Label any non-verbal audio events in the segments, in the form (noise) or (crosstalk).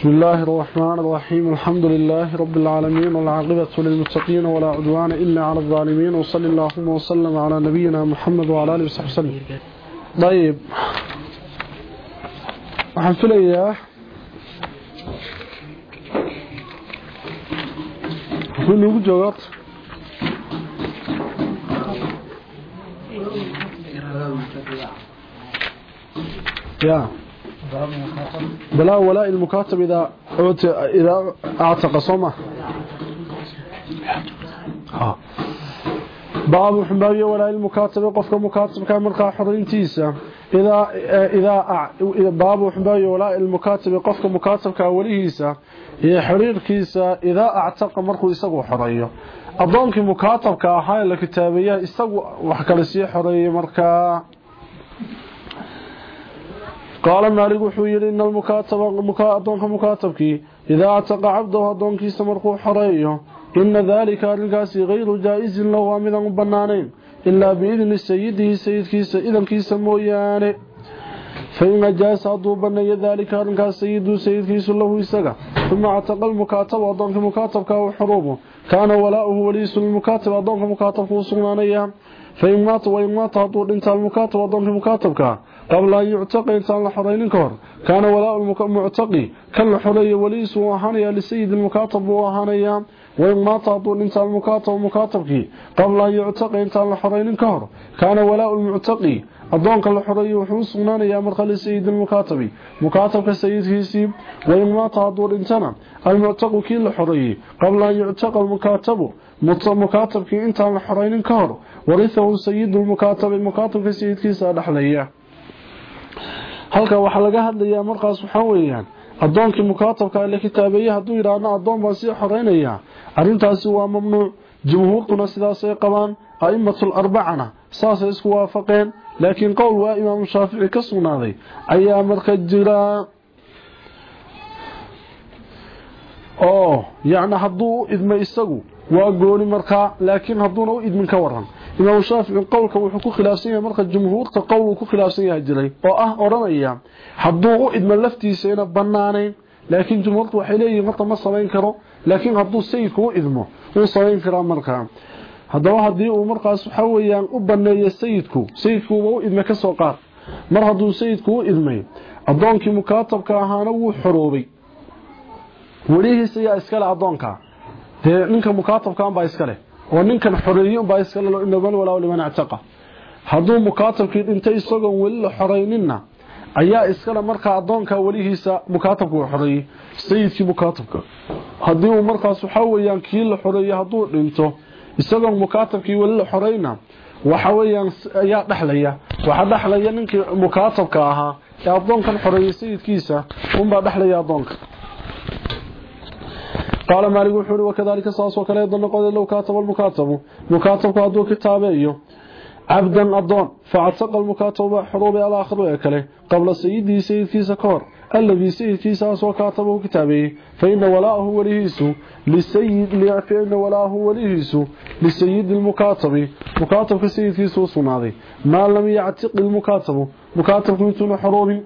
بسم الله الرحمن الرحيم. الحمد لله رب العالمين والعاقبة للمتقين ولا عدوان إلا على الظالمين. وصلى اللهم وسلم على نبينا محمد وعلى آله وصحبه وسلم. طيب waxaan filayaa wuxuu nagu jooga ya بلا ولاء المكاتب إذا إذا أعتق صمه باب حبابية ولاء المكاتب قفك مكاتب كان مرقى حرينتيسا إذا إذا باب حبابية ولاء المكاتب قفك مكاتب كأوليهيسا هي حرير كيسا إذا أعتق مرقى إساقو حرية أظنك مكاتب كأحايا لكتابية إساقو وحكالسي حرية مرقى قال مالك وحو يري ان المكاتب مكاتبك مكاتبكي اذا اعتق عبده ادونكيس مرخو حريو ان ذلك الكاسي غير جائز لو امدا بنانين الا باذن سيده سيدكيس اذن كيس مويانه فإن جاس عدو بني ذلك الكاس سيد سيدكيس له يسغى ثم اعتق المكاتب ادونك مكاتبك وحروبه كان ولاؤه وليس المكاتب ادونك مكاتبك وسغنانيا فإن مات وإن مات عدو انت المكاتب ادونك مكاتبك قبل أن يعتقي إنسان لحرين كور كان ولاء المعتقي كان لحرية وليس وهانيا لسيد المكاتب وهانيا. وإن ما تعطوا إنسان المكاتب ومكاتبك قبل أن يعتقي إنسان لحرين كور كان ولاء المعتقي. أدونك لحرية وحوص غنانيا مرخى لسيد المكاتبي مكاتبك سيد هيسي وإن ما تعطوا إنسان المعتق كي لحرية قبل أن يعتق المكاتب. مكاتبك إنسان لحرين كور ورثه سيد المكاتب. المكاتب سيد كيسا لحليه halka waxaa laga hadlayaa markaas waxaa weeyaan addoonkii mukaatabka la kitaabeeyey hadduu yidhaahno addoon baan sii xoreynayaa arrintaasi waa mamnuuc. Jumhuurtuna sidaasay qabaan a'immatul arbacana saasay isku waafaqeen. Laakiin qowl waa imaamu shaafici ka sugnaaday ayaa marka jira oo yacni hadduu idmo isagu waa gooni markaa laakiin hadduuna u idmin ka waran imaam shaafici qowlka wuxuu ku khilaafsan yahay marka jumhuurta qowl uu ku khilaafsan yahay jiray oo ah oranaya hadduu u idmo laftiisa ina banaanayn laakiin jumhuurtu waxay leeyihiin horta ma samayn karo laakiin hadduu sayidku u idmo wuu samayn karaa markaa haddaba haddii uu markaas waxa weeyaan u baneeyo sayidku sayidkuuba u idme ka soo qaad mar hadduu sayidku u idmay addoonkii mukaatabka ahaana wuu xoroobay. Welihiisa yaa iskale addoonka. Dee ninka mukaatabkaan baa iskale oo ninkan xoreeyo baa iska loo inaban walaa liman ataqa haduu mukaatabkii dhintay isagoon weli la xoreyninna ayaa iskale markaa adoonka welihiisa mukaatabka uu xoreeyey sayidkii mukaatabka. Haddii uu markaas waxaa weeyaan kii la xoreeyey hadduu dhinto isagoon mukaatabkii weli la xoreyna waxa weeyaan ayaa dhexlaya waxaa dhexlaya ninkii mukaatabka ahaa ee adoonkan xoreeyey sayidkiisa unbaa dhexlaya adoonka قال مالك وحوري وكذلك صاص وكلا يظن قد لو كاتب المكاتب مكاتب هذو كتابيه عبدا أضون فاعتق المكاتب حروب على آخر ويكله قبل سيدي سيد كيس كور الذي سيد كيس وكاتبه كتابه. فإن ولاءه وليهيس لسيد فإن ولاءه وليهيس لسيد المكاتب. مكاتب كسيد كيس وصناضي ما لم يعتق المكاتب. مكاتب كنتون حروب.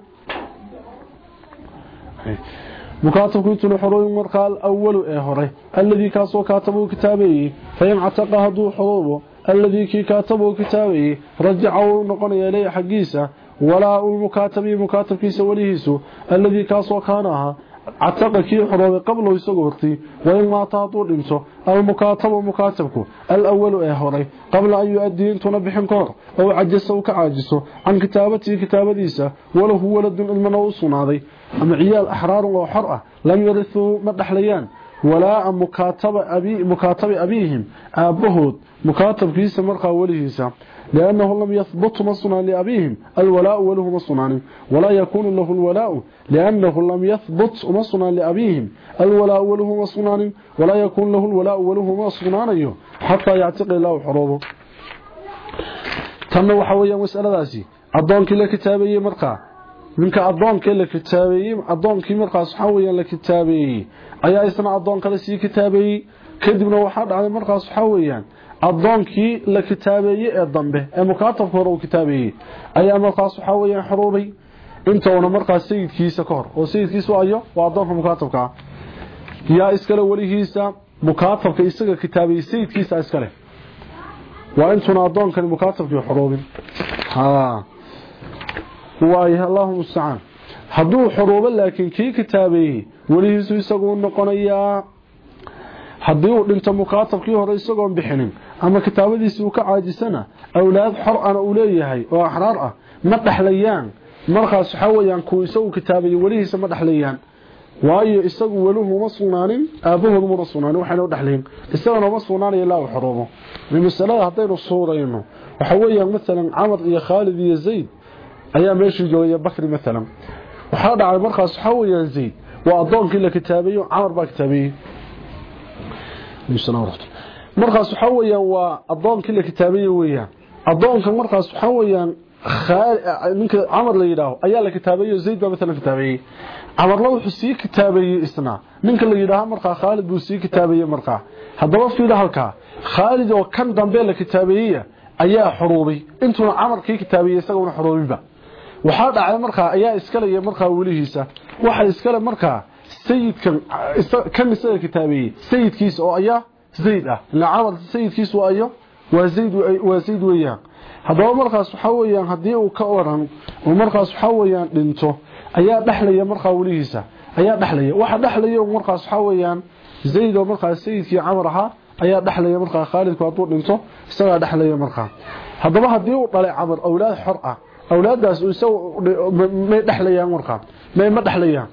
مكاتب كنت حروب مرقى الأول إهره الذي كاسو كاتبه كتابه فإن عتق هدو حروبه الذي كي كاتبه كتابه رجعوا نقني إليه حقيسة. ولا المكاتب مكاتب كيس وليهيسو الذي كاسو كانها عتق كي حروب قبله يسقورتي. وإن ما تعطوا لمسو المكاتب مكاتبك الأول إهره قبل أن يؤدي انتنا بحنكور أو عجسه كعاجسه عن كتابته كتابديسة وله ولد المنوص ناضي. أما عيال أحرار وحرأة لم يرثوا مدحليان ولا مكاتب, أبي مكاتب أبيهم أبهود مكاتب كيس مرقى وليهيسا لأنه لم يثبت مصنع لأبيهم الولاء وله مصنع ولا يكون له الولاء لأنه لم يثبت مصنع لأبيهم الولاء وله مصنع ولا يكون له الولاء وله مصنع حتى يعتق الله حروبه تم وحوية مسألة ذاسي أدونك لكتابية مرقى ninka adoonka la kitaabeeyey adoonkii markaas waxa weeyaan la kitaabeeyey ayaa isna adoonka la sii kitaabeeyey. Kadibna waxaa dhacday markaas waxa weeyaan adoonkii la kitaabeeyey ee dambe ee mukaatabka hore uu kitaabeeyey ayaa markaas waxa weeyaan xuruubay intoona markaas sayidkiisa ka hor oo sayidkiisu ayo waa adoonka mukaatabka yaa iskale welihiisa mukaatabka isaga kitaabay sayidkiisa iskale. Waa intuuna adoonkani mukaatabkii xuruubin waayahay allahuma mustacaan hadduu xuruubo laakiin kii kitaabeeyey welihiisu isagu noqonayaa. Haddii uu dhinto mukaatabkii hore isagoon bixinin ama kitaabadiisii uu ka caajisana awlaad xor ana uu leeyahay oo axraar ah ma dhexlayaan markaas waxaa weyaan kuwa isagu kitaabeeyey welihiisa ma dhexlayaan waayo isagu weluhu uma sugnaanin aabahoodu muna sugnaanin waxayna u dhexlayn isagana uma sugnaanaya ilaa uu xuruubo masalada haddaynu suurayno waxa weeyaan maalan camar iyo khaalid iyo zayd ayaa meeshii joogaya bakri maalan waxaa dhacay markaas waxaa weyaan zayd waa adoonkii la kitaabeeyo camar baa kitaabeeyey markaas waxaa weyaan waa adoonkii la kitaabeeye weyaan adoonka markaas waxaa weyaan ninka camar la yidhaaho ayaa la kitaabeeyo zayd baa maalan kitaabeeyey camarna wuxuu sii kitaabeeyey isna ninka la yidhaaho markaa khaalid buu sii kitaabeeyey markaa haddaba fiila halkaa khaalid oo kan dambe la kitaabeeyey ayaa xuruubay intuuna camarkii kitaabeeyey isaguna xuruubinba waxaa dhacay markaa ayaa iskalaya markaa welihiisa waxa iskale markaa sayidkan kan isaga kitaabeeyey sayidkiisa oo ayaa zayd ah ila camar sayidkiisu ayo waa zayd waa zayd weeyaan haddaba markaas waxaa weeyaan haddii uu ka waran oo markaas waxaa weeyaan dhinto ayaa dhexlaya markaa welihiisa ayaa dhexlaya waxa dhexlaya markaas waxaa weeyaan zayd oo markaas sayidkii camar ahaa ayaa dhexlaya markaa khaalidku hadduu dhinto isagaa dhexlaya markaa haddaba haddii uu dhalay camar awlaad xor ah awlaadaas may dhexlayaan markaa may ma dhexlayaan.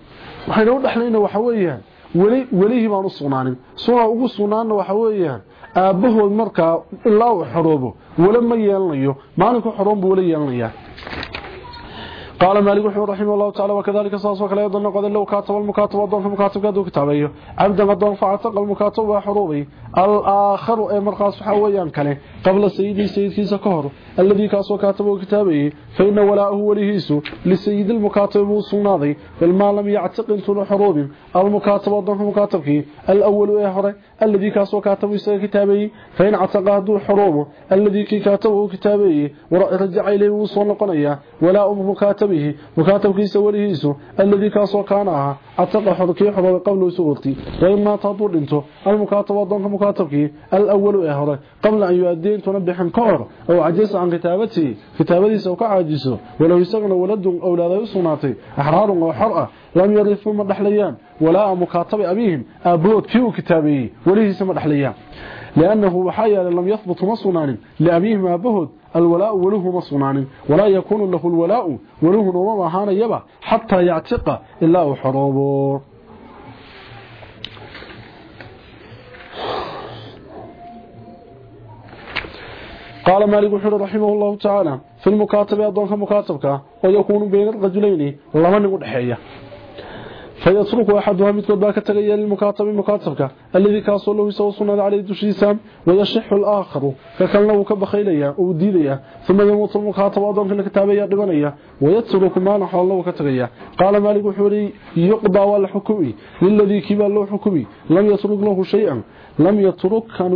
Waxayna u dhexlayna waxa weeyaan. Weli welihii baan u sugnaanin. Suna ugu sugnaanna waxa weeyaan aabbahood markaa ilaa uu xoroobo wala ma yeelanayo maalinku xoroon buu wala yeelanayaa قال مالك وحمد رحمه الله تعالى وكذلك صاص وكلا يظن قد لو كاتب المكاتب وضن في مكاتب كادو كتابيه عبدا قدون فعتق المكاتب وحروبي الآخر أي مرقاس حويان كله قبل سيدي سيد كيسا كهر. الذي كاسو كاتبه كتابيه فإن ولاءه وليهيسو لسيد المكاتب وصناضي فالما لم يعتق انتون حروب المكاتب وضن في مكاتبك. الأول إهره الذي كاسو كاتبه سيد كتابيه فإن اعتقه حروبه الذي كاتبه كتابيه ورجع إليه وصول قنية ولاء مكاتب مكاتبكيس وليهيسو الذي كاسو كان اها اتقى حدكي حدوي قبل سوقتي وإما تطور انتو المكاتب وضنك مكاتبكي الأول اهره قبل أن يؤدين تنبحا كور أو عجز عن كتابتي كتابتي سوك عاجسو ولو يسغن ولد أولاد يصناتي أحرار وحرأة لم يرثوا مدحليان ولا مكاتب أبيهم أبوت كيو كتابي وليهيس مدحليان لأنه وحيا لم يثبت مصنان لأبيهم أبهد الولاء وله مصنان ولا يكون له الولاء وله نوم هانا يبا حتى يعتق إلا حروبه قال مالك وحر رحمه الله تعالى في المكاتب أدونك مكاتبك ويكون بين الرجلين لما نقول حيا. فيترك أحدها مثل باك تغير المكاتب مكاتبك. الذي كاسو له يسوى صنع عليه دشيسام ويشح الآخر. فكان له كبخيليا وديديا ثم يموت المكاتب أدونك الكتابية دبنيا ويترك ما نحو الله كتغيا قال مالك وحوري يقضى والحكمي للذي كبا له حكمي لم يترك له شيئا. لم يترك كان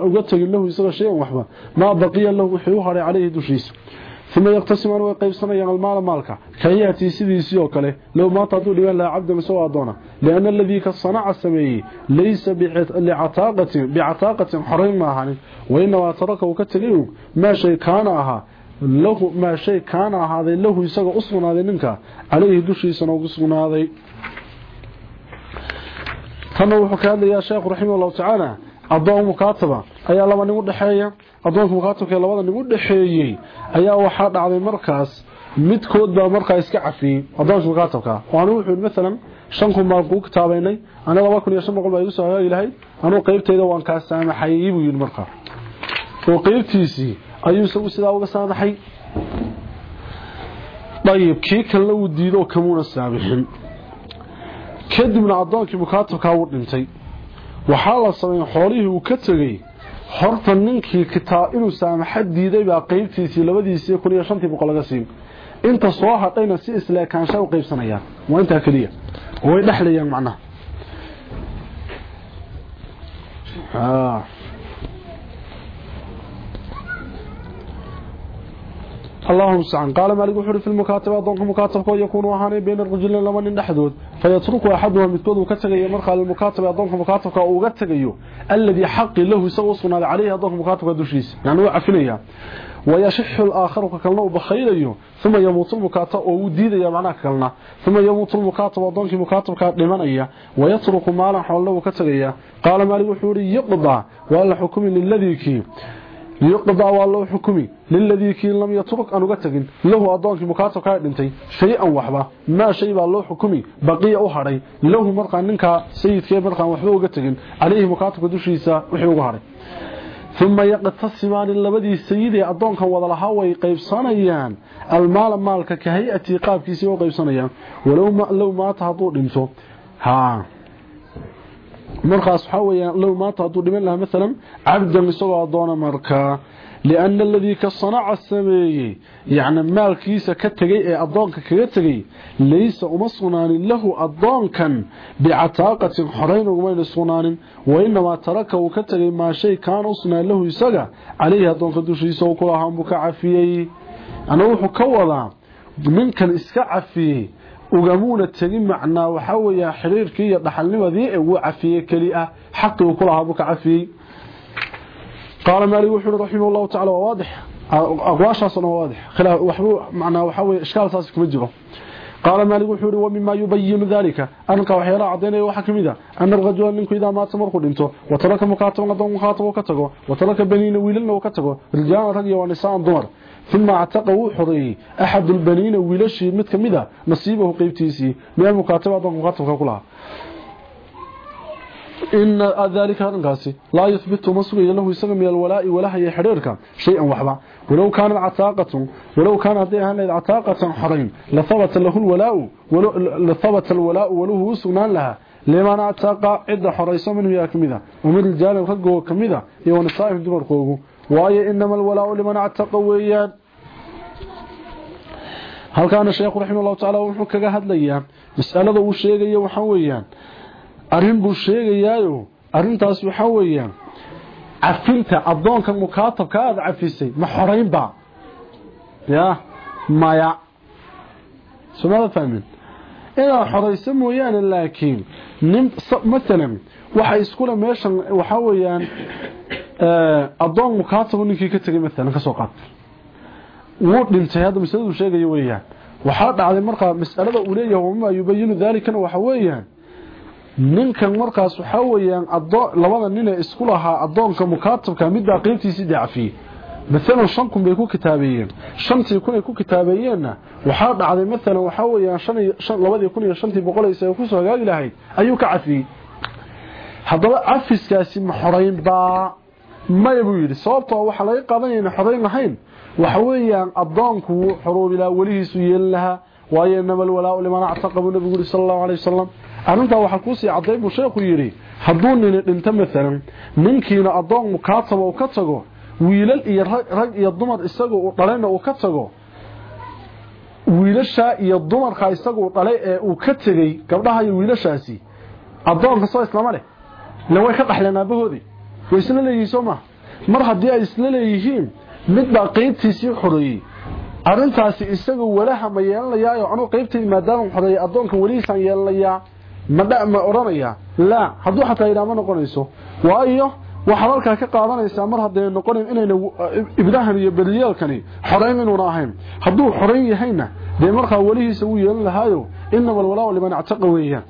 أغتغي له يسوى شيئا وحبا. ما بقي له حيوهر عليه uma yaqtasimaan way qaybsanayaan almaala maalka. Kan yaatii sidiisii oo kale low maanta hadduu dhibaan lahaa cabdan isagoo addoona. Lianna aladii ka sanaca sameeyey laysa bicataaqatin xorayn ma ahanin wainamaa taraka u ka tegay og maa shay kaana ahaa lahu maa shay kaana ahaaday lahu isaga u sugnaaday ninka calayhi dushiisana ugu sugnaaday. Tanna wuxuu ka hadlayaa sheekhu raximah allahu tacaala adoon mukaataba ayaa laba nin u dhaxeeya. Adoonka mukaatibka labada nin u dhaxeeyay ayaa waxa dhacday markaas midkood baa markaa iska cafiyay adoonka mukaatibka waana wuxuu mesela shan kun baan ku kitaabaynay ana laba kun iyo shan boqol baa igu soo lahayd anuu qaybtayda waan kaa saamaxayay buu yidhi markaa. Oo qaybtiisii ayuu isagu sidaa uga saamaxay. Dayib kii kalena uu diido kamuuna saamixin kadibna adoonkii mukaatibkaa uu dhintay waxaa la sameeyay xoolihii uu ka tegey. Horta ninkii kitaa inuu saamaxa diiday baa qaybtiisii labadiisii kun iyo shantii boqol laga siin. Inta soo hadhayna si isleekaansha u qaybsanayaan waa intaa keliya. Way dhexlayaan macnaha اللهم استعان قال مالك وحر في المكاتبة. أظنك مكاتبك ويكون وهاني بين الرجلين لمن النحدود فيترك أحدها متكود وكتغي مرخى المكاتبة. أظنك مكاتبك وكتغي الذي حق له يسوى صنع عليه. أظنك مكاتبك دوشيس يعني هو عفنية ويشح الآخر ككلنا بخيليه ثم يموت المكاتب. وديديا معناه كلنا ثم يموت المكاتب. أظنك مكاتبك لمنية ويترك مالا حوله وكتغي. قال مالك وحر يقضى. ولا حكم للذي كي. yuqdaa waa loo xukumi liladii kiin lam yatruk aan uga tegin lahu addoonkii mukaasab kaa dhintay shay-an waxba maa shay baa loo xukumi baqiya u hadhay lahu markaan ninkaa sayidkee markaan waxba uga tegin calayhi mukaasabka dushiisa wixii ugu hadhay uma yaqtasimaani labadii sayidee addoonkan wada lahaa way qaybsanayaan almaala maalka ka hay'atii qaabkiisii oo qaybsanayaan. Walow maata hadduu dhinto markaas waxa weeyaan low maanta haduu dhiman lahaa maalan cabdan isagoo adoona markaa liana aladii ka sanaca sameeyey yacni maalkiisa ka tegay ee addoonka kaga tegay laysa uma sugnaanin lahu addoonkan bicataaqatin xorayn ugumayna sugnaanin wainamaa taraka uu ka tegay maa shay kaana u sugnaan lahu isaga caleyhi addoonka dushiisa u kulahaan buu ka cafiyey. Ana wuxuu ka wadaa ninkan iska cafiyey ugamuuna tegin macnaa waxaa weeyaa xiriirkii iyo dhaxalnimadii ee wuu ah xaqii uu kulahaa ka cafiyey. Qaala maalik wuxuu uhi raximah llahu waa waadix. Aqwaashaasna waa waadix. Waxbuu macnaa waxaa weye ishkaaltaasi kuma jiro. Qaala maalik wuxuu yihi wamima yubayinu dalika arinkaa waxyaalaha caddaynaya waxaa ka mid ah. a ana rajula ninku idaa maata markuu dhinto. Wataraka mukaataban addoon mukaatabo ka tago. Wataraka baniina wiilalna ka tago. Rijaalan rag iyo nisaan dumar. ثم اعتقوا حري أحد البنين ويلشي مد كمدا نصيبه قيبتيسي. من المكاتبة قدام مكاتبا كلها إن ذلك أنقاسي لا يثبت مصر له يسمى من الولاء ولا هي حريرك. شيئا وحبا. ولو كان عتاقة ولو كان هذه عتاقة حرين لثبت له الولاء لثبت الولاء وله سنان لها. لمن اعتاق عدة حريصة منه يا كمذا ومن الخلق كمذا يوان الصائف دمر waayo inama alwalaau liman actaqa weeyaan. Halkaana sheekhu raxima allahu tacala wuxuu kaga hadlayaa masalada uu sheegaya waxaa weeyaan. Arrin buu sheegayaayo arrintaas waxaa weeyaan cafinta addoonka mukaatabka aada cafisay ma xoraynba. Ya maya. Somaada fahmin? Inaad xorayso mooyaane laakiin nin maalan waxa iskule meeshan waxaa weeyaan adoonku kaa tago ninkii ka tegay maalan ka soo qaad wuu dhintay hadda masaladuu sheegayo weeyaan. Waxaa dhacday markaa masalada uu leeyahay wamaa yubayinu daalikana waxa weeyaan. Ninkan markaas waxaa weeyaan labada ninee isku lahaa adoonka mukaatabka midbaa qeybtiisii dacafiyey maalan shan kun bay ku kitaabeeyeen. Shantii kun ay ku kitaabeeyeenna waxaa dhacday maalan waxaa weeyaan labadii kun iyo shantii boqolaysa ay ku soo hagaagi lahayd ayuu ka cafiyey. Haddaba cafiskaasi ma xoraynbaa maya buu yidhi sababtoo waxa laga qaadanaya ina xorayn lahayn. Waxa weeyaan adoonku wuu xoroobilaa welihiisu yeelin lahaa. Waayo inama alwalaau liman actaqa nabigu yidhi sala allahu alay wasalam arrintaa waxaa kuusii cadday buu sheekhu yidhi hadduu nini dhinto maalan ninkiina addoon mukaataba uu ka tago wiilal iyo rag iyo dumar isaga uu dhalayna uu ka tago wiilashaa iyo dumarka isaga uu dhalay ee uu ka tegey gabdhaha iyo wiilashaasi addoonka soo islama leh. Ila way ka dhaxleen aabahoodii way isla leeyihiin soo maha mar haddii ay isla leeyihiin mid baa qaybtiisii xoreeyey. Arrintaasi isaga walahama yeelanayaayo anuu qaybtaydi maadaama xoreeyay addoonkan weligiisaan yeelanayaa madhama odhanayaa. La hadduu xataa yidhaa ma noqonayso waayo waxaad halkaa ka qaadanaysaa mar hadday noqonayn inayna ibdahan iyo beriyeelkani xorayn inuuna ahayn. Hadduu xorayn yahayna dee markaa welihiisa wuu yeelan lahaayo. Inama alwalaau liman ictaqa weeyaan.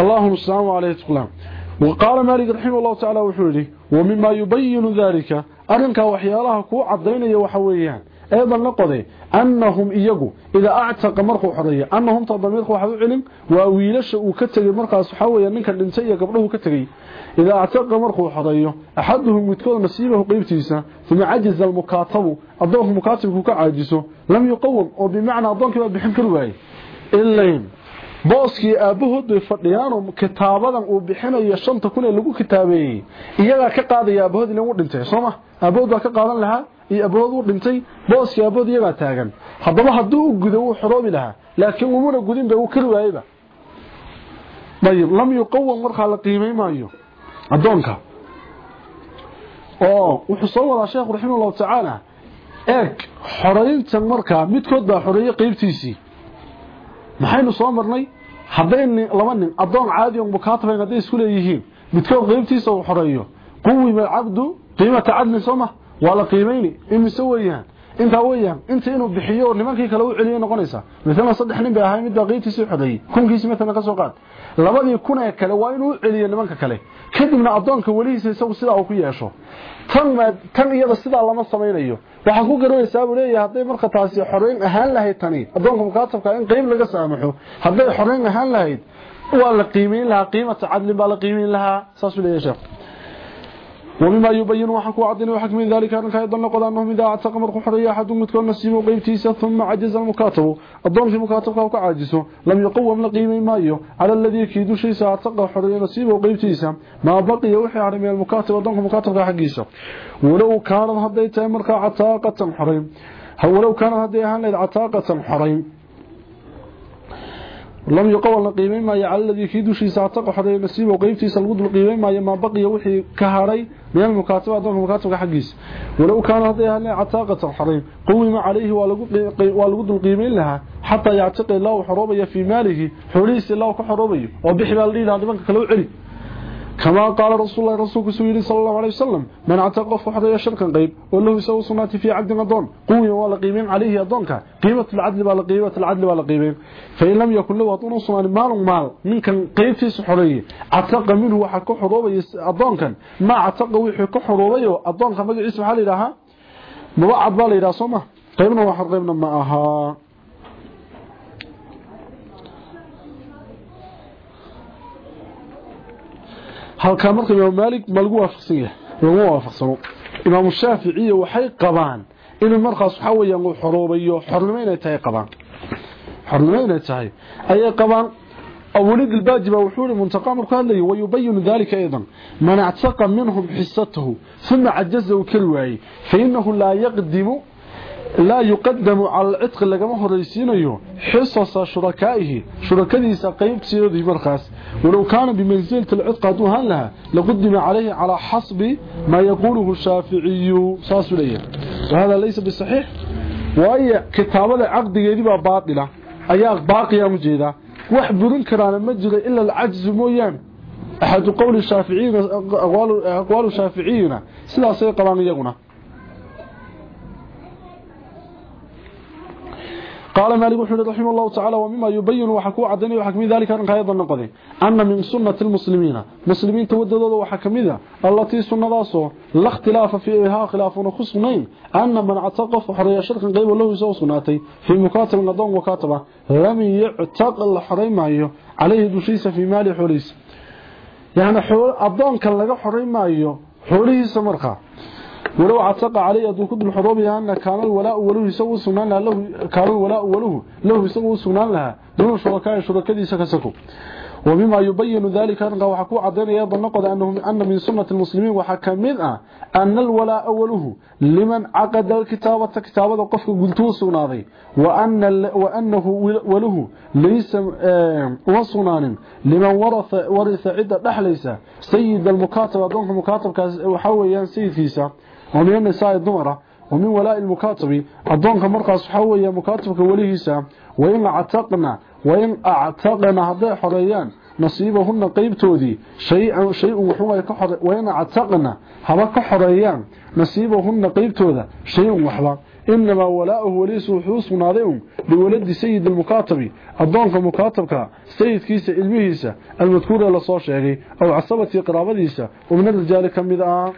Allahuma salaamu calayh tqlaam وقال مالك رحمه الله تعالى وحوله ومما يبين ذلك أرنكا وحيالها كو عدين وحويان أيضا نقضي انهم ايغو اذا اعتق مرخو خريه انهم تضمير waxa uu cilin waa wiilasha uu ka tagay markaas waxa weeye ninka dhintay iyo gabdhuhu ka tagay ila aataqa markuu xoreeyo axaduhum midkood nasiibahu qaybtiisa thumma ajiz al mukatabu adoonku mukatibku ka caajiso lam yuqawm oo bimaana adoonku waa bixin kar waayay ilayn booskii aabahood bay fadhiyaan oo kitaabadan uu bixinayo shanta kun ee lagu kitaabeeyey iyagaa ka qaadaya aabahood inuu dhintay sooma aabahood baa ka qaadan lahaa iyo aabahood uu dhintay booskii aabahood iyagaa taagan. Haddaba hadduu u gudo wuu xoroobi lahaa laakiin umuna gudin bay uu kari waayeyba dayib lam yuqawam markaa la qiimay maayo. Addoonka. Oo wuxuu soo wadaa sheekhu raximah allahu tacaala eeg xorayntan markaa midkood baa xoreeyey qeybtiisii maxaynu soo marnay? Hadday laba nin adoon caadi oo mukaatabayn hadday isku leeyihiin midkood qeybtiisa uu xoreeyo. Quwima alcabdu qiimata cadlin sooma waa la qiimayni. Imise weeyaan? Intaa weeyaan inta inuu bixiyo nimankii kale u celiyo noqonaysa. Midna saddex nin bay ahay mid baa qeybtiisa xoreeyay. Kunkiisa midna ka soo qaad labadii kun ee kale waa inuu celiyo nimanka kale. Kadibna adoonka walihiisa isagu sidaa uu ku yeesho. Tan tan iyada sidaa lama samaynayo. Waxaa ku garanaysaa buu leeyahay hadday marka taasi xoreyn ahaan lahayd tani adoonka mukaatabka in qeyb laga saamaxo hadday xoreyn ahaan lahayd waa la qiimeyn lahaa qiimata cadlin baa la qiimeyn lahaa saasuu leeyahay sheekh ومما يبين وحكوا عدنا وحكم ذلك أنك أيضا لقد أنهم إذا أعتق مرق حرية أحد متكون نسيب وقيبتيسا ثم عجز المكاتب. الضم في مكاتبك وكعاجزه لم يقوم لقيم مايو على الذي يكيد شيء أعتق حرية نسيب وقيبتيسا ما بقي وحي عرمي المكاتب الضم مكاتبك حقيسا ولو كانت هديتا مرقى عتاقة حريم. ولو كانت هديها عتاقة حريم. لم يقول قيمين ما يعلى الذي في دوشي ساعتق حري نسيب وقيبتي سلغد القيمين ما ما بقي وحي كهاري من المكاتب أدوك المكاتب حقيس. ولو كان هذا أهل عتاقة الحريم. قوم عليه والقد القيمين لها حتى يعتقد الله حروبية في ماله حريس الله كحروبية وبحبال لي لنا لمن لو علي. كما قال رسول الله رسولك سويري صلى الله عليه وسلم من اعتقف وحده شركا قيب وله يسوي صناتي في عبد أدون قوي ولا قيمين عليه أدونك قيمة العدل ولا قيمة العدل ولا قيمين فإن لم يكن له أدون صنان مال مال من كان قيب في سحرية اعتق منه وحكو حروبي أدونك ما اعتق وحكو حروبي أدونك ما اسم حالي لها مبعض بالي إذا صمه قيبنا وحر قيبنا معها halka marka imaam maalik ma lagu waafaqsan yahay lagu waafaqsano imaam shaafici waxay qabaan in markaas waxa weeyaan uu xoroobayo xornimo inay tahay qabaan xornimo inay tahay ayay qabaan أولد الباجبة وحول منتقى مركان ويبين ذلك أيضا من اعتق منهم حصته ثم عجزه كالواي فإنه لا يقدم لا يقدم على العتق لغما هريسينيو حصص شركائه شركadiisa qaybtiisii markaas ولو كان بمنزله العتق دوها لها لقدم عليه على حسب ما يقوله الشافعي ساسوليه وهذا ليس بصحيح وهي كتابه عقدgeedii baa baadila ayaa baaqiya mujeeda wax burin karaan ma jiro illa al-ajz mooyaan ahad qowl الشافعيين اقوال اقوال الشافعيين sidaasay qabaan iyaguna قال مالك وحمد رحمه الله تعالى ومما يبين وحكو عدني وحكم ذلك أنك أيضا نقضي. أن من سنة المسلمين مسلمين توددوا وحكمذا التي سنة داسو لا اختلاف فيها خلاف خصنين أن من اعتقف حرية شرق قيب له يسوى سناتي في مكاتب نظام وكاتبة لم يعتق الحريم معيه عليه دوشيس في مال حريس. يعني حول أبضان كان لغا حريم معيه حريس مرقى ولو عتق عليه أدو كد الحروب أن كان الولاء وله يسوي سنان له كان الولاء وله له يسوي سنان لها. دون شركاء شركدي سكسكو ومما يبين ذلك أنه وحكو عدين أيضا نقض أنه أن من سنة المسلمين وحكمنا أن الولاء وله لمن عقد الكتابة كتابة قفك قلتو سناضي وأن وأنه وله ليس وصنان لمن ورث ورث عدة نحليس سيد المكاتب دونك مكاتب وحويا سيد فيسا. ومن النساء الضمرة ومن ولاء المكاتب. أدونك مرقص حوية مكاتبك وليهسا وإن اعتقنا وإن اعتقنا. هذا حريان. نصيبهن قيبتودي شيء شيء وحوى كحر وإن اعتقنا. هذا كحريان. نصيبهن قيبتودا شيء وحبا إنما ولاؤه وليس وحوس مناضئهم لولد سيد المكاتب. أدونك مكاتبك. سيد كيس علميهيسا المذكورة لصوشيغي أو عصبة قرابديسا ومن الرجال كمذا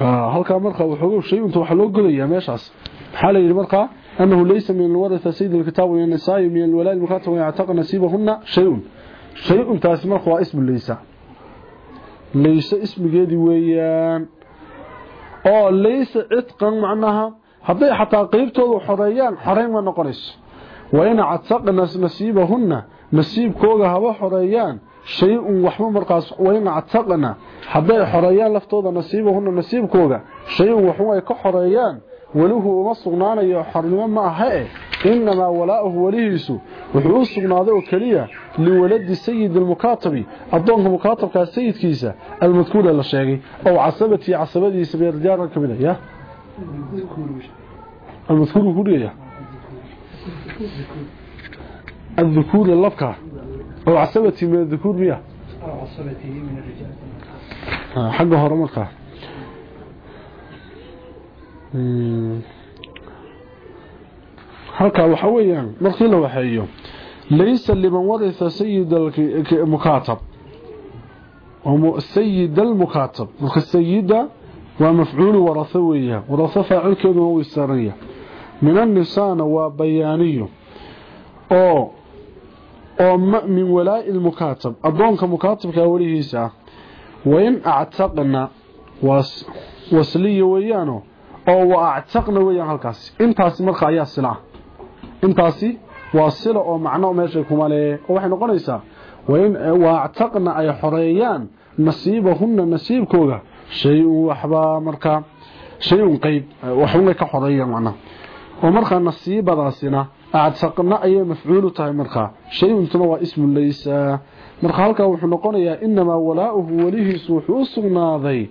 halka marka wuxuu shay inta wax loo galayaa meeshaas. Waxa la yiri marka? Annahu laysa min alwaratha sayyid alkitab wa an-nisaa min alwalad mukatab ya'taq nasibahunna shay'un. Shay'un taas marka waa ismu laysa. Laysa ismigeedi weeyaan. Oo laysa itqan macnaha haday xataa qaybtoodu xoreeyaan xoreyn ma noqonayso. Wa in ataqna nasibahunna nasiibkooga haba xoreeyaan shay-un waxba markaas wain actaqna hadday xoreeyaan laftooda nasiibahuna nasiibkooda shay-un waxun ay ka xoreeyaan welihu uma sugnaanayo xornimo ma aha e inamaa walaa'ahu welihiisu wuxuu u sugnaaday oo keliya liwaladi sayidi almukaatabi addoonka mukaatabkaa sayidkiisa almadkuura la sheegay ow casabatii casabadiisa meerjaaran ka mid a almadkuur ku أو عصبتي من الذكور بيها أو عصبته من الرجال حقه هرمكة halka waxa weeyaan markii la waxeeyo laysa liman waritha sayyid al-mukatab wa sayyid al-mukatab marka sayyida waa mafcuul waratha weeyaa waratha faa'ilkeedu waa isaraya min an-nisana waa bayaaniyo oo oo min walaa'i al-mukatab adoonka mukatabka walihiisa wain a'taqna was wasliya weeyaano oo wa a'taqna weeyaan halkaas. Intaas marka ayaa sila intaasi waa sila oo macno meesha kuma leh oo waxay noqonaysaa wain wa a'taqna ay xoreeyaan nasiibahunna nasiibkooga shay waxba marka shay qayb waxuna ka xoreeyaan macna oo marka nasiibadaasina a'taqna ay mafcuul tahay marka shay intuna waa ismu laysa. Marka halka wuxuu noqonayaa inma walaa'uhu walihiisu wuxuu sugnaaday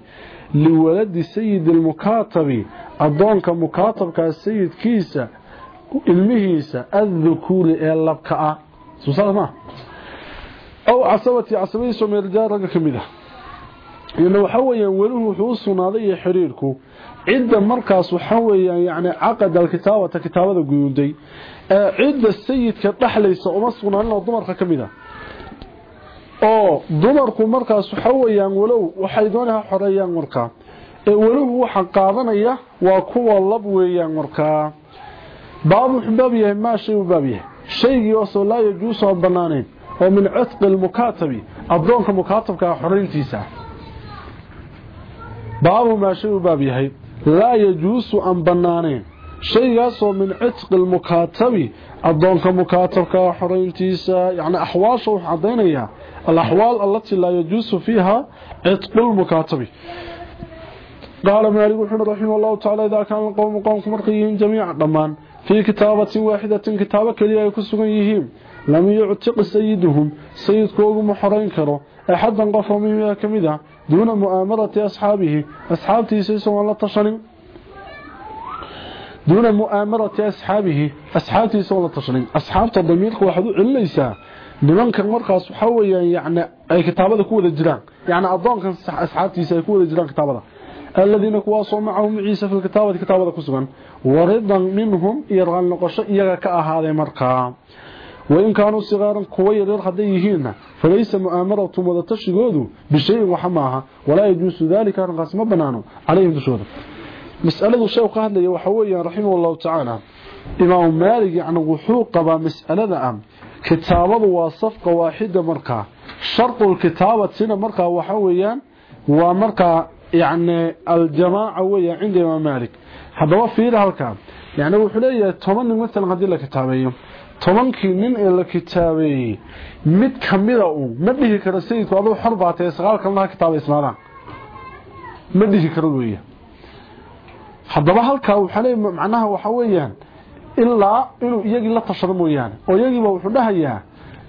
liwaladi sayid almukatabi adoonka mukatabka sayidkiisa ilmihiisa adhukuri ee labka ah. Suusaama aw casabati casabadiisa meeljaar raga ka mid ah. Waxa weeyaan welihu wuxuu iyo xiriirku. Cidda markaas waxa weeyaan yani caqad alkitaabata kitaabada guyuuday ee cidda sayidka dhaxlaysa uma sugnaanin oo dumarka ka mid ah. Oo dumarku markaas waxa weeyaan walow waxay doonaha xoreeyaan markaa ee welihu waxa qaadanaya waa kuwa lab weeyaan markaa baab wuxuu baab yahay maa shay uu baab yahay? Shaygii oo soo laa yajuusu aan banaanayn oo min citqi lmukaatabi addoonka mukaatabka xoreyntiisa. Baabu maa uu baab yahay laa yajuusu aan banaanayn shaygaasoo min citqi lmukaatabi addoonka mukaatabka xoreyntiisa yani axwaasha wuxuu cadaynayaa alaxwaal allatii laa yajuusu fiiha citqu lmukaatabi قال مالك وحنا رحمه الله تعالى إذا كان القوم قوم مرقيين جميعا ضمان في كتابة واحدة كتابة كليا يكسون يهيم لم يعتق سيدهم سيد كوغ محرين كرو أحدا قفوا من كمدا دون مؤامرة أصحابه أصحابتي سيسوا الله duuna mu'aamarati asxaabihi asxaabtiisa oo la tashanin asxaabta damiirka waxaad u celinaysaa nimankan markaas waxaa weyaan yani ay kitaabada ku wada jiraan yani adoonkan asxaabtiisa ay ku wada jiraan kitaabada aladiina kuwaasoo macahum ciisa fi kitaabati kitaabada ku sugan waridan minhum iyo raali noqosho iyaga ka ahaaday markaa wain kaanuu sigaaran kuwa yaryar hadday yihiinna falaysa mu'aamaratu wadatashigodu bishayin waxa maaha walaa yajuusu daalika arrinkaas ma banaano calayhim dushooda mas'aladu sheekhu ka hadlaya waxa weeyaan raximahullahu tacaala imaam maalig yacni wuxuu qabaa mas'alada ah kitaabadu waa safqa waaxida markaa shardu kitaabatina markaa waxa weeyaan waa markaa yacni aljamaaca weeyaan cinda imaam maalig hadaba fiira halkaa yacni wuxuu leeyahay toban nin matalan haddii la kitaabeeyo tobankii nin ee la kitaabeeyey mid kamida uu ma dhihi karo sayidku aduu xor baa tahay sagaalkan laha kitaaba ismaadaan ma dhihi karo weeya haddaba halkaa waxa macnaha waxa weeyaan ilaa inuu iyagii la tashado mooyaane oo iyagiiba wuxuu dhahayaa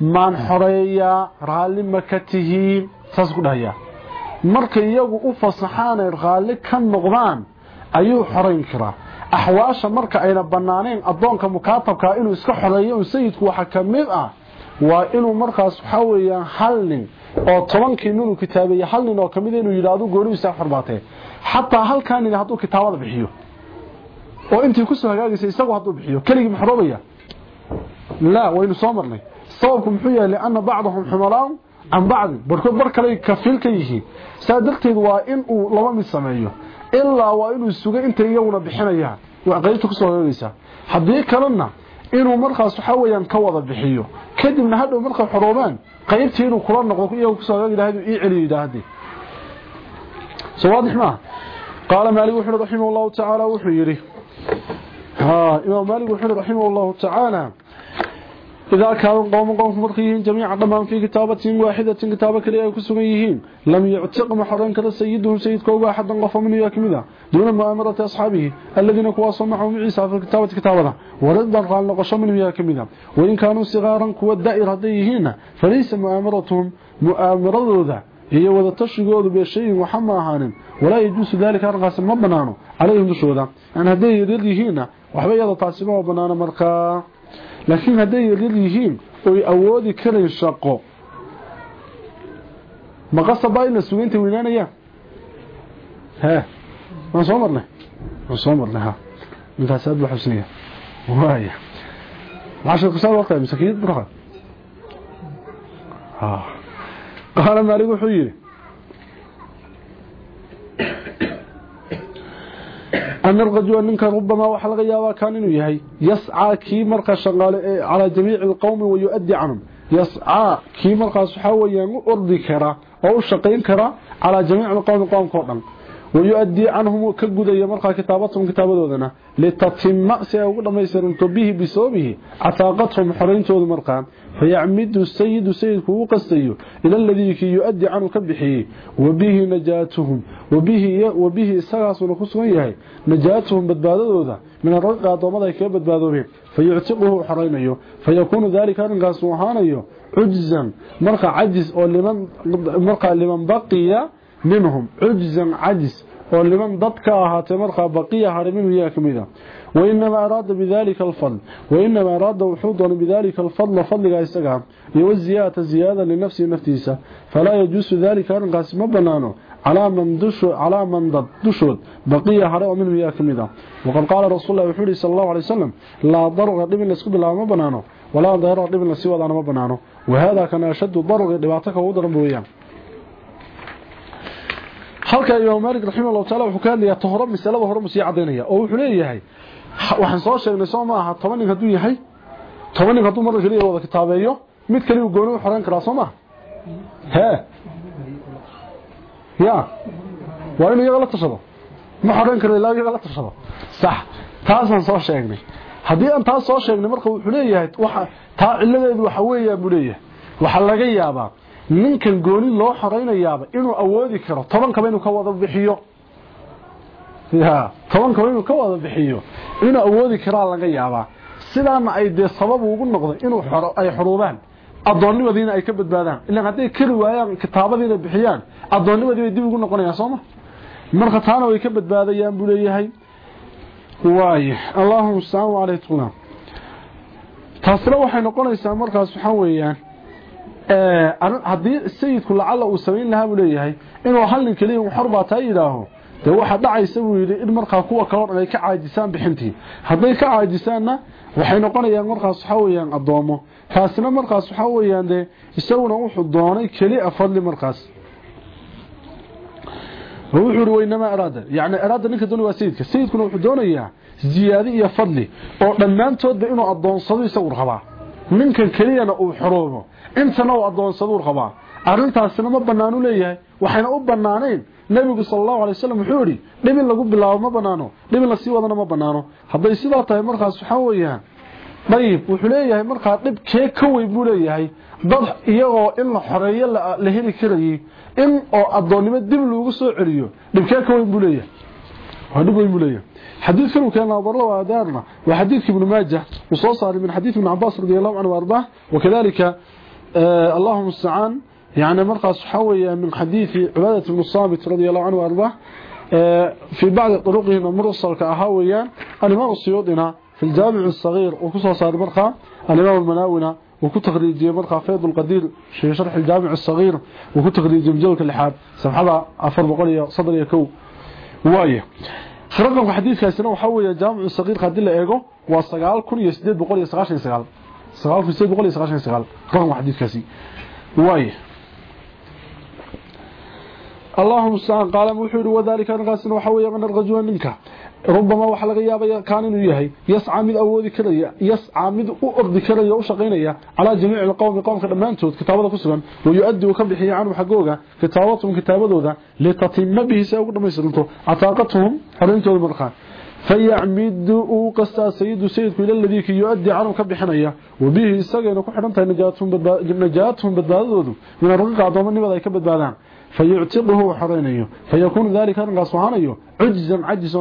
maan xoreeyaa raalli ma ka tihiin saas ku dhahayaa. Markay iyagu u fasaxaanay raalli ka noqdaan ayuu xorayn karaa. Axwaasha marka ayna bannaaneyn addoonka mukaatabka ah inuu iska xoreeyo un sayidku waxa ka mid ah waa inuu markaas waxaa weeyaan hal nin oo tobankii ninuu kitaabeeyey hal nin oo ka mida ah inuu yidhaahdo aduu xorbaatee xataa halkaan nin hadduu kitaabada bixiyo. Oo intii ku soo hagaagaysa isagu hadduu bixiyo. Keligii maxroobaya la waynu soo marnay. Sababku muxuu yahay lianna bacdahum xumalaan can bacdi. Barkood bar kale kafiil ka yihiin. Saa darteed waa in uu laba mid sameeyo. Ilaa waa inuu sugay intay iyaguna bixinayaan qaybta ku soo hagaagaysaa haddii kalena inuu markaas waxa weeyaan ka wada bixiyo kadibna hadhow markay xoroobaan qaybtii inuu kula noqdo iyagu ku soo hagaagi lahayd ii celiyo yidhaahdee سواضح ما قال مالك وحر رحمه الله تعالى وحيري ها إمام مالك وحر رحمه الله تعالى إذا كان قوم قوم مرخيين جميعا ضمان في كتابة واحدة كتابة كليا كسميهين لم يعتق محرم كذا سيدهم سيد كوبا حدا غفا من ياكمدا دون مؤامرة أصحابه الذين كواصوا معهم عيسى في كتابة كتابة ورد قال نقشا من ياكمدا وإن كانوا صغارا كوى الدائرة ديهين فليس مؤامرتهم مؤامرة ذا iyo wada tashigoodu beeshayin waxa ma ahaanin. Walaa yajuusu daalika arrinkaasi ma banaano. Calayhim dushooda. Yani hadday yaryar yihiinna waxba iyada taasi ma banaano markaa laakiin hadday yaryar yihiin oy awoodi karayn shaqo. Maqasabaa in la suga intay weynaanayaan? He waan soo marnay. Waan soo marnay ha. Intaas aad buu xusnaya waaya qaala maalig wuxuu yidhi ana alrajula ninkan rubamaa waxaa laga yaabaa kaan inuu yahay? Yascaa kii markaa shaqaale ee calaa jamiici alqowmi wa yu-addi canhum. Yascaa kii markaas waxaa weeyaan u ordi kara oo u shaqayn kara calaa jamiici alqowmi qowmka o dhan. ويؤدي عنهم كغديه marka kitaabadum kitaabadoodana litatimma si ay ugu dhameystirto bihi bisobihi ataqatum xorintoodu marka fayamidu sayyidu sayyidku u qastayo ila alladhi yuaddi anhu kabihi wabihi najatuhum wabihi wabihi isagaasuna ku sugan yahay najatuhum badbaadadooda min arqa doomada ka badbaadoobeen fayuctiquhu xorinayo fayakunu dhalika arinkaas wahaanayo ujzan marka ajis oo liman marka liman baqiya منهم عجزا عجز. ولمن ضدك اهاته مرقى بقية هارمين وياه كميدا وإنما أراد بذلك الفضل. وإنما أراد وحوضا بذلك الفضل. فضلها اسغا يوزيات الزيادة لنفسه نفسيسا فلا يجوز ذلك أن قاسم بنانه على من دش على من ضد بقية هره من وياه كميدا وقد قال رسول الله وحوري صلى الله عليه وسلم لا ضرر دبن لا اسكو بلاما ولا ضرر دبن لا سي ودانما وهذا كان أشد ضرر دباتك ودرن بويا. Halka imaam maalik raximahullahu taala wuxuu ka hadlayaa tahoro misalada hore musii cadeynaya oo wuxuu leeyahay waxaan soo sheegnay soo maaha toban nin hadduu yahay toban nin hadduu marka kaliya wada kitaabeeyo mid kaliya gooni u xoran karaa soo maaha? Ya. Waa inuu iyaga la tashado? Ma xoran karo ilaa iyaga la tashado? Sax. Taasaan soo sheegnay. Haddii aan taas soo sheegnay marka wuxuu leeyahay waxa taa ciladeedu waxa weeyaa buu leeyahay. Waxaa laga yaabaa ninkan gooni loo xoreynayaaba inuu awoodi karo toban kaba inuu ka wada bixiyo. Ya toban kaba inuu ka wada bixiyo inuu awoodi karaa laga yaabaa. Sidaana ay dee sabab ugu noqday inuu ay xuruubaan. Addoonnimadiina ay ka badbaadaan. Ilaan hadday kari waayaan kitaabadiina bixiyaan addoonnimadii bay dib ugu noqonayaan sooma marka taana way ka badbaadayaan buu leeyahay. Waaye allahuma mustacaan wa caleyh tula taasina waxay noqonaysaa markaas waxaa weeyaan haddii sayidku lacala uu samayn lahaa buu leeyahay inuu hal nin keliya xor baa taa yidhaaho. Dee waxaa dhacaysa buu yidhi in markaa kuwa kaloo dhan ay ka caajisaan bixintii. Hadday ka caajisaanna waxay noqonayaan markaas waxaa weyaan addoomo. Taasina markaas waxaa weyaan dee isaguna wuxuu doonay kelia fadli markaas. Wuxuu yidhi weynamaa araada. Yani ninka doonay waa sayidka. Sayidkuna wuxuu doonayaa ziyaadi iyo fadli oo dhammaantoodba inuu addoonsado isagu rabaa ninkan keliyana uu xoroobo intana uu adoonsaduu rabaa arintaasina ma banaanu leeyahay. Waxayna u banaanayn nabigu sallallahu alayhi wasallam wuxuu yiri dhibin lagu bilaabo ma banaano dhibin la sii wadana ma banaano haday sidaa tahay markaas waxa weeyaan. Dayib wuxuu leeyahay markaa dhib kee ka weyn buu leeyahay. Dad iyagoo in la xoreeyo la heli karayay in oo adoonnimo dib loogu soo celiyo dhib kee ka weyn buu leeyahay? Waa dhib weyn buu leeyahay حديث كانوا كان نظر وادارنا وحديث ابن ماجه وصوصار من حديث ابن عباس رضي الله عنه وأرضاه وكذلك آه اللهم استعان. يعني مرقى صحوية من حديث عبادة بن الصامت رضي الله عنه وأرضاه آه في بعض طرقه مرسل كأهاويا الإمام السيوطنا في الجامع الصغير وكسو صار مرقى الإمام المناونة وكنت تخريجي مرقى فيض القدير في شرح الجامع الصغير وكنت تخريجي مجلك اللحاب سبحانه أفر بقولي صدري كو واية. raqamka xadiidkaasina waxaa weeye jaamicu sakiirka haddii la eego waa sagaal kun iyo sideed waaye. Allahuma saan qaalam wuxuu yidhi wadaalika arrinkaasina waxaa weeye man arqajuha ربما waxa laga yaabaya kaan inuu yahay yasca mid awoodi karaya yasca mid u ordi karaya u shaqeynaya ala jamiic alqawm qawmka dhamaantood kitaabada ku sugan oo yuaddi ka bixiya aan waxa googa kitaabatum kitaabadooda li tatimma bihi sa ugu dhamaystiranto ataaqatuhum harintooda markaa فيعمد قصا سيد سيد الى الذي يؤدي عنه كبخنيا وبه اسغينا ku xirantahay najaatun badbaadadoodu min arqaqa adoomnimada ay ka badbaadaan فيعتقه حرينيو فيكون ذلك أرنقى سبحانيو عجزا عجزا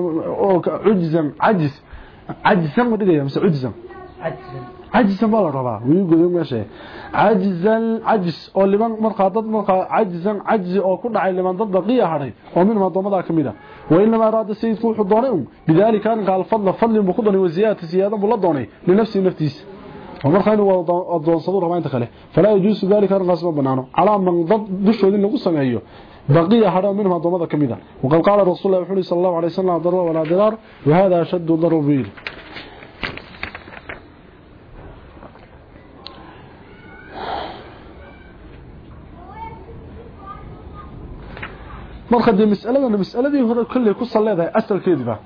عجزا عجز. عجزا مدقيا مس عجزا. عجزا. ما لربا ويقول ما شيء عجزا عجز. أو لمن مرقا عجزا عجز. أو كدحاي لمن ضد دقيه ومنهم أو من مدومدا وإنما أراد السيد فوح خدونه بذلك كان قال فضل فضل بخدني وزيادة زيادة بلا لنفسي نفتيس. ومرخان هو الضوان صدور ما انتخله فلا يجوز ذلك الرقص مبنانه على من ضد دشوة لنه قصمه بقية حرام منهم ضمضة كميدة وقال قال رسول الله صلى الله عليه وسلم ضرر ولا درار وهذا شد ضرر بيل مرخان دي مسألة أنا مسألة دي هنا كل يكسر لها أسر كيدفة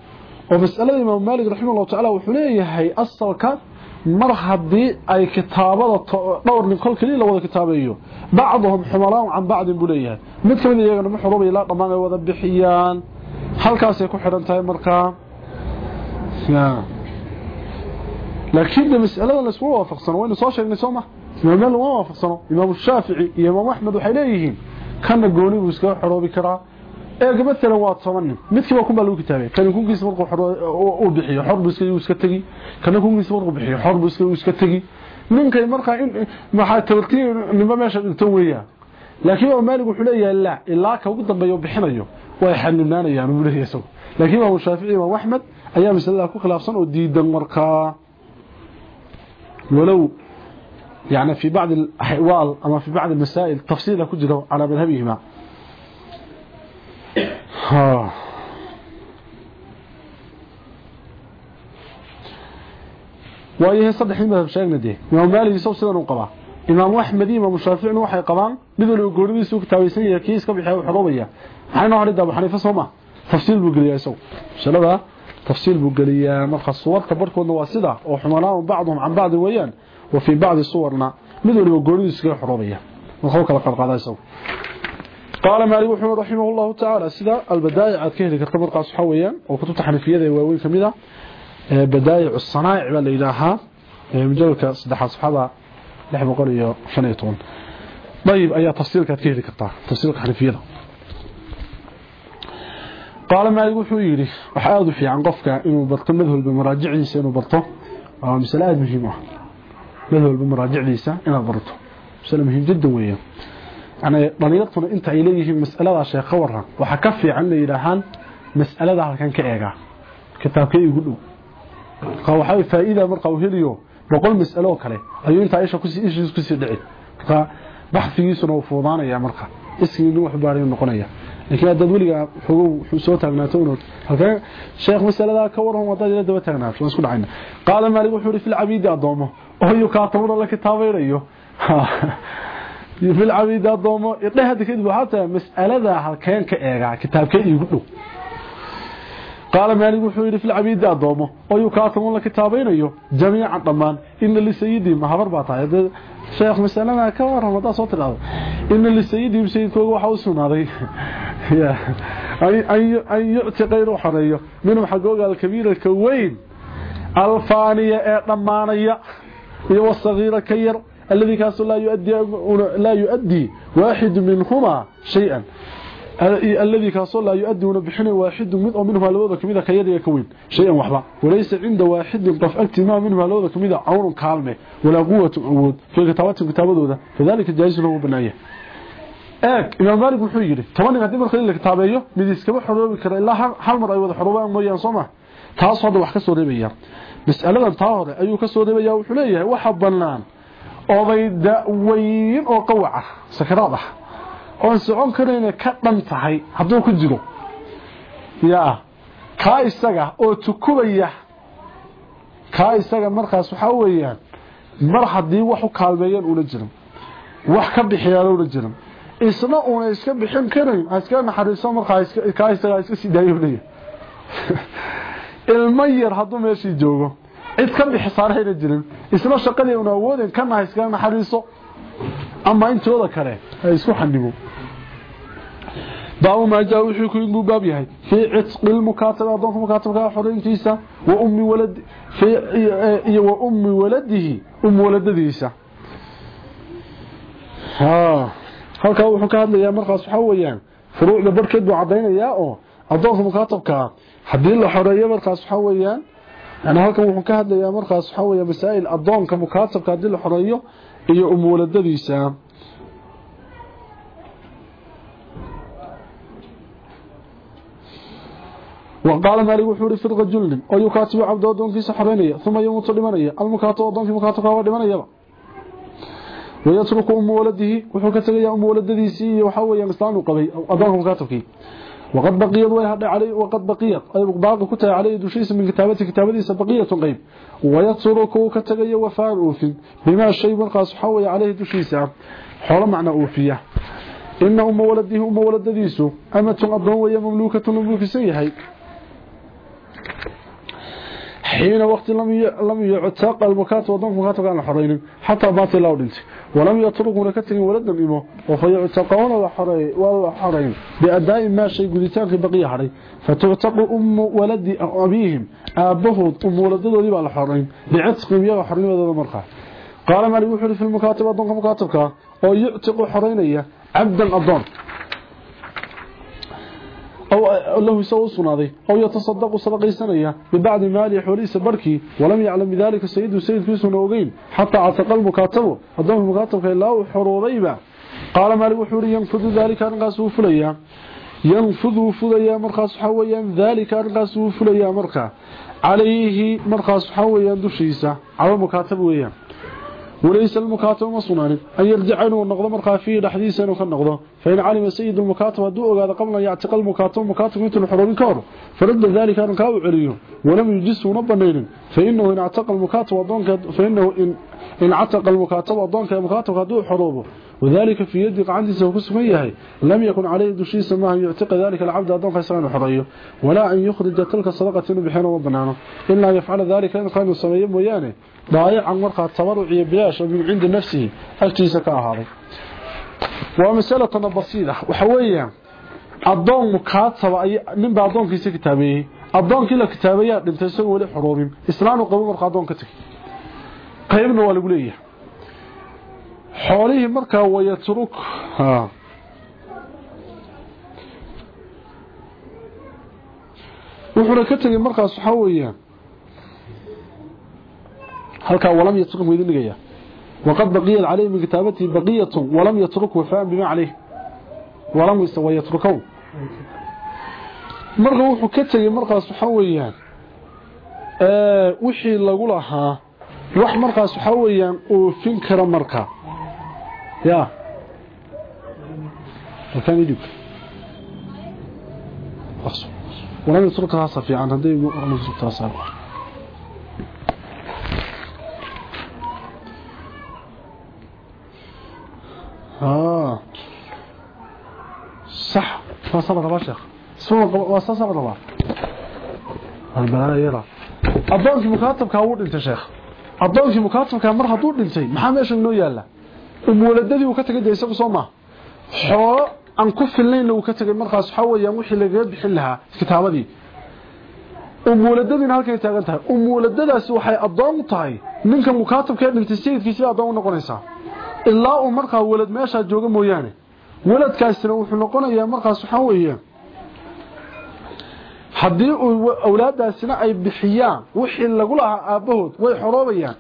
ومسألة دي مالك رحمه الله تعالى وحولي هي أسر كيدفة wada kitaabeeyo bacduhum xumalaan can bacdin buu leeyahay mid ka mid a iyagana muxurubay ilaa dhammaan ay wada bixiyaan halkaasay ku xidhan tahay markaa laakiin de mas'alada laysuma waafaqsano waynu soo sheegnay soo ma imaam maalik uma waafaqsano imaamu shaafici iyo imaam axmed waxay leeyihiin kana gooni buu iskaga xoroobi karaa eega maalan waa toban nin midkiiba kun baa lagu kitaabay kan kunkiisa markuu uu bixiyo xor buu iska iska tagi kana kunkiisa markuu bixiyo xor buu iska iska tagi ninkay markaa in maxaa tabartii nimba meesha dhigto weeyaan laakiin waa maalig wuxuu leeyahay la ilaa ka ugu dambeeyo bixinayo way xaninaanayaan uu leeyahay isagu laakiin waa shaafici waa axmed ayaa masalada ku khilaafsan oo diidan markaa walow يعني في بعض الأحوال أما في بعض المسائل تفصيلا كجروا على مذهبهما ها وأيه صدح المذهب شاقنا دي إمام مالي يسوي سيدا نقبع إمام أحمد إمام الشافعي وحي قبان بدون يقولوا يسوي كتابيسين يكيس كبحي وحروبية حين أريد أبو حنيفة صوما تفصيل بقليا يسوي شلبها تفصيل بقليا مرخى الصور تبركوا النواسدة وحملاهم بعضهم عن بعض ويان وفي بعض صورنا مدول وقولي اسكا حروبيه وخو كلا قلقادا اسو قال مالك وحمد رحمه الله تعالى. سيدا البدايع كهلي كتبر قاس حويا وكتبت حنفيده واوين كميدة. آه، بدايع الصنايع بلا إلهها. مجلك صدح صفحه 615 طيب أي تفصيل كهلي كتا تفصيل ذا. قال مالك وحو يري وحاض في عن قفكا إنه مذهل بمراجع بمراجعيسا إنه برتو آه، مساله مهمة. مذهب بمراجعيسا إنه برتو مسلاة مهم جدا وياه. Yani dhalinyartuna inta ay leeyihiin mas'alada sheekha waran waxa ka fiican la yiraahaan mas'alada halkan ka eega. Kitaabka igu dhow. Qaw waxa faa'iido marka uu heliyo boqol mas'alo kale ayuu inta aysha ku sii ishiis ku sii dhici marka baxfigiisuna uu fuudaanaya marka ismiinu wax baariyo noqonaya. Laakiin hadda waliga wuxuu soo taagnaato inuu halkee sheekh masalada ka waran wada ila daba taagnaato isku dhacayna. Qaala maalik wuxuu fil la kitaabaynayo (laughs) fil cabid adoomo idhehada kadib waxaa tahay mas'alada halkeen ka eegaa kitaabka iigu dhow. Qaala maalig wuxuu yidhi filcabiidi adoomo oo yukaatamuun la kitaabaynayo jamiican dhammaan. Ina lisayidihim habar baa tahay. Sheekh masaladaa ka waram haddaa soo tidhahdo ina lisayidihim sayidkooga waxaa u sugnaaday. An yucti kayr u xoreeyo. Minhum xaggooga alkabiiraka weyn alfaaniya الذي كان لا يؤدي لا يؤدي واحد منهما شيئا الذي كان لا يؤدي ونبحن واحد منهما لوضا كميدا كير يكوين شيئا وحبا وليس عند واحد قف اكتما منهما لوضا كميدا عون كالمه ولا قوة عود في كتابات كتابته فذلك جائز له بنايه eeg imaam maalik wuxuu yidhi toban nin haddii marka in la kitaabeeyo mid iskaba xoroobi kara ilaa hal mar ay wada xoroobaan mooyaan soo ma taas hadda wax ka soo reebaya mas'aladan taa hore ayuu ka soo reebaya wuxuu leeyahay waxa bannaan oday da'weyn oo qawac ah sakaraad ah oon socon karayna ka dhan tahay hadduu ku jiro. Yaa kaa isaga oo tukubaya. Kaa isaga markaas waxaa weeyaan mar haddii wax u kaalmeeyaan ula jirin wax ka bixiyaan ula jirin. Isna uuna iska bixin karin iska naxariiso markaa ka isaga iska sii daayo leeyahay (laughs) ilma yar hadduu meeshii joogo cid ka bixisaarayna jirin isna shaqadii una awoodin kana iska naxariiso ama intooda kale ay isku xanibo baabu ma jaa wuxuu ku inuu baab yahay fi itq al mukatab adoonka mukatabka xoreyntiisa wa ummi walad fi iyo wa ummi waladihi um waladadiisa ha halkaa wuxuu ka hadlayaa markaas waxaa weeyaan furuucda barhkeed buu cadaynayaa oo adoonka mukaatabkaa haddii la xoreeyo markaas waxaa weeyaan ana halkan wuxuu ka hadlayaa marka saxawaya masail adoon ka هي dil xoreeyo iyo umuladadiisa وقال مالك وحوري فرق جلد. أو يكاتب عبد الله في سحرانيه ثم يموت دمانيه المكاتب وضن في مكاتبه ودمانيه ويترك أم ولده وحو كتغيا أم ولدتي سي وحا ويان استانو قبي. أو ادون مكاتبكي وقد بقيت وهذا علي وقد بقيت. أي باقي كتب عليه دشيس من كتابته كتابتي سبقية قيب ويتصرك كتغي وفار أوفي. بما شيء من قاس حوي عليه دشيس. حول معنى أوفية إنه مولده ولده أم ولدديس أمة أضوية مملوكة مملوكه سيحي. حين وقت لم لم يعتق المكاتب وضم مكاتب عن الحرين حتى باطل لو دنت ولم يتركوا لكتن ولد إمه وفيعتقون والحرين بأداء ما شيء في بقية حرين فتعتق أم ولد أبيهم. أبهد أم ولده ذي بالحرين بعتق يا حرين وذا مرخى قال ما يوحد في المكاتب وضم مكاتبك؟ ويعتق حرينية عبدا أضان أو له يسوي صنادي. أو يتصدق صدقي سنية ببعض مال حوليس بركي ولم يعلم بذلك سيد سيد كيس نوغين حتى عتق المكاتب. قدام المكاتب الله حروريبا قال مالك وحوري ينفذ ذلك أنقاسه فليا. ينفذ فليا مرخص حويا ذلك أنقاسه فليا مرخا عليه مرخص حويا دشيسة. على المكاتب ويا. وليس المكاتب مصنان أن يرجع عنه النقض مرقى فيه لحديثا وكالنقض فإن علم سيد المكاتب هدوء هذا قبل أن يعتقل المكاتب المكاتب مثل الحرور كور فرد ذلك أن كاو عليه ولم يجسه نبنين فإنه إن اعتقل المكاتب وضونك فإنه إن إن عتق المكاتب وضونك المكاتب هدوء حروبه. وذلك في يدك عندي سوكسما يهي لم يكن عليه دشيس ما يعتقد ذلك العبد أدنك سان حرية ولا أن يخرج تلك الصدقة بحين وضنانه إلا يفعل ذلك إن كان سميا ميانه. ضايع عن مرقى التبرعي بلاش من عند نفسه. أجتيس كاهاري ومسألة بسيطة. وحوية. الضوء مكاتب نبع الضوء كيسي كتابيه adoonkii la kitaabayaa dhintay isagoo weli xuruurin islaanu إسلام قبل adoonka tegay qaybna waa lagu leeyahay xoolihii markaa wayatruk wuxuuna ka tegay markaas waxaa weeya halkaa walam yatruk idin dhigaya. Waqad baqiyat caleyhi min kitaabatihi baqiyatu walam yatruku faan bima caleyh walam ise wayatrukown marka wuxuu ka tegay markaas waxaa weeyaan wixii lagu lahaa wax markaas waxaa weeyaan oofin kara marka. يا. وكان يدك. أخصر ولا يترك راسه في عن هذا يقول أنا آه. صح. فصل ربا شيخ وصل ربا البلاء يرى أبدأ في مكاتب كاورد انت شيخ. أبدأ في مكاتب كامر طول انتي محاميش شنو يالا ومولددي وكتك دي سيقو صوما حو أن كف اللين لو كتك مرخص حوى يموحي لغير بحلها كتابدي umuuladadina halkay taagan tahay umuuladadaasi waxay adoon u tahay ninka mukaatibka dhintay sayidkiisa adoon u noqonaysaa ilaa uu markaa walad meesha jooga mooyaane waladkaasina wuxuu noqonayaa markaas waxa weeye haddii uu awlaadaasina ay bixiyaan wixii lagu lahaa aabbahood way xoroobayaan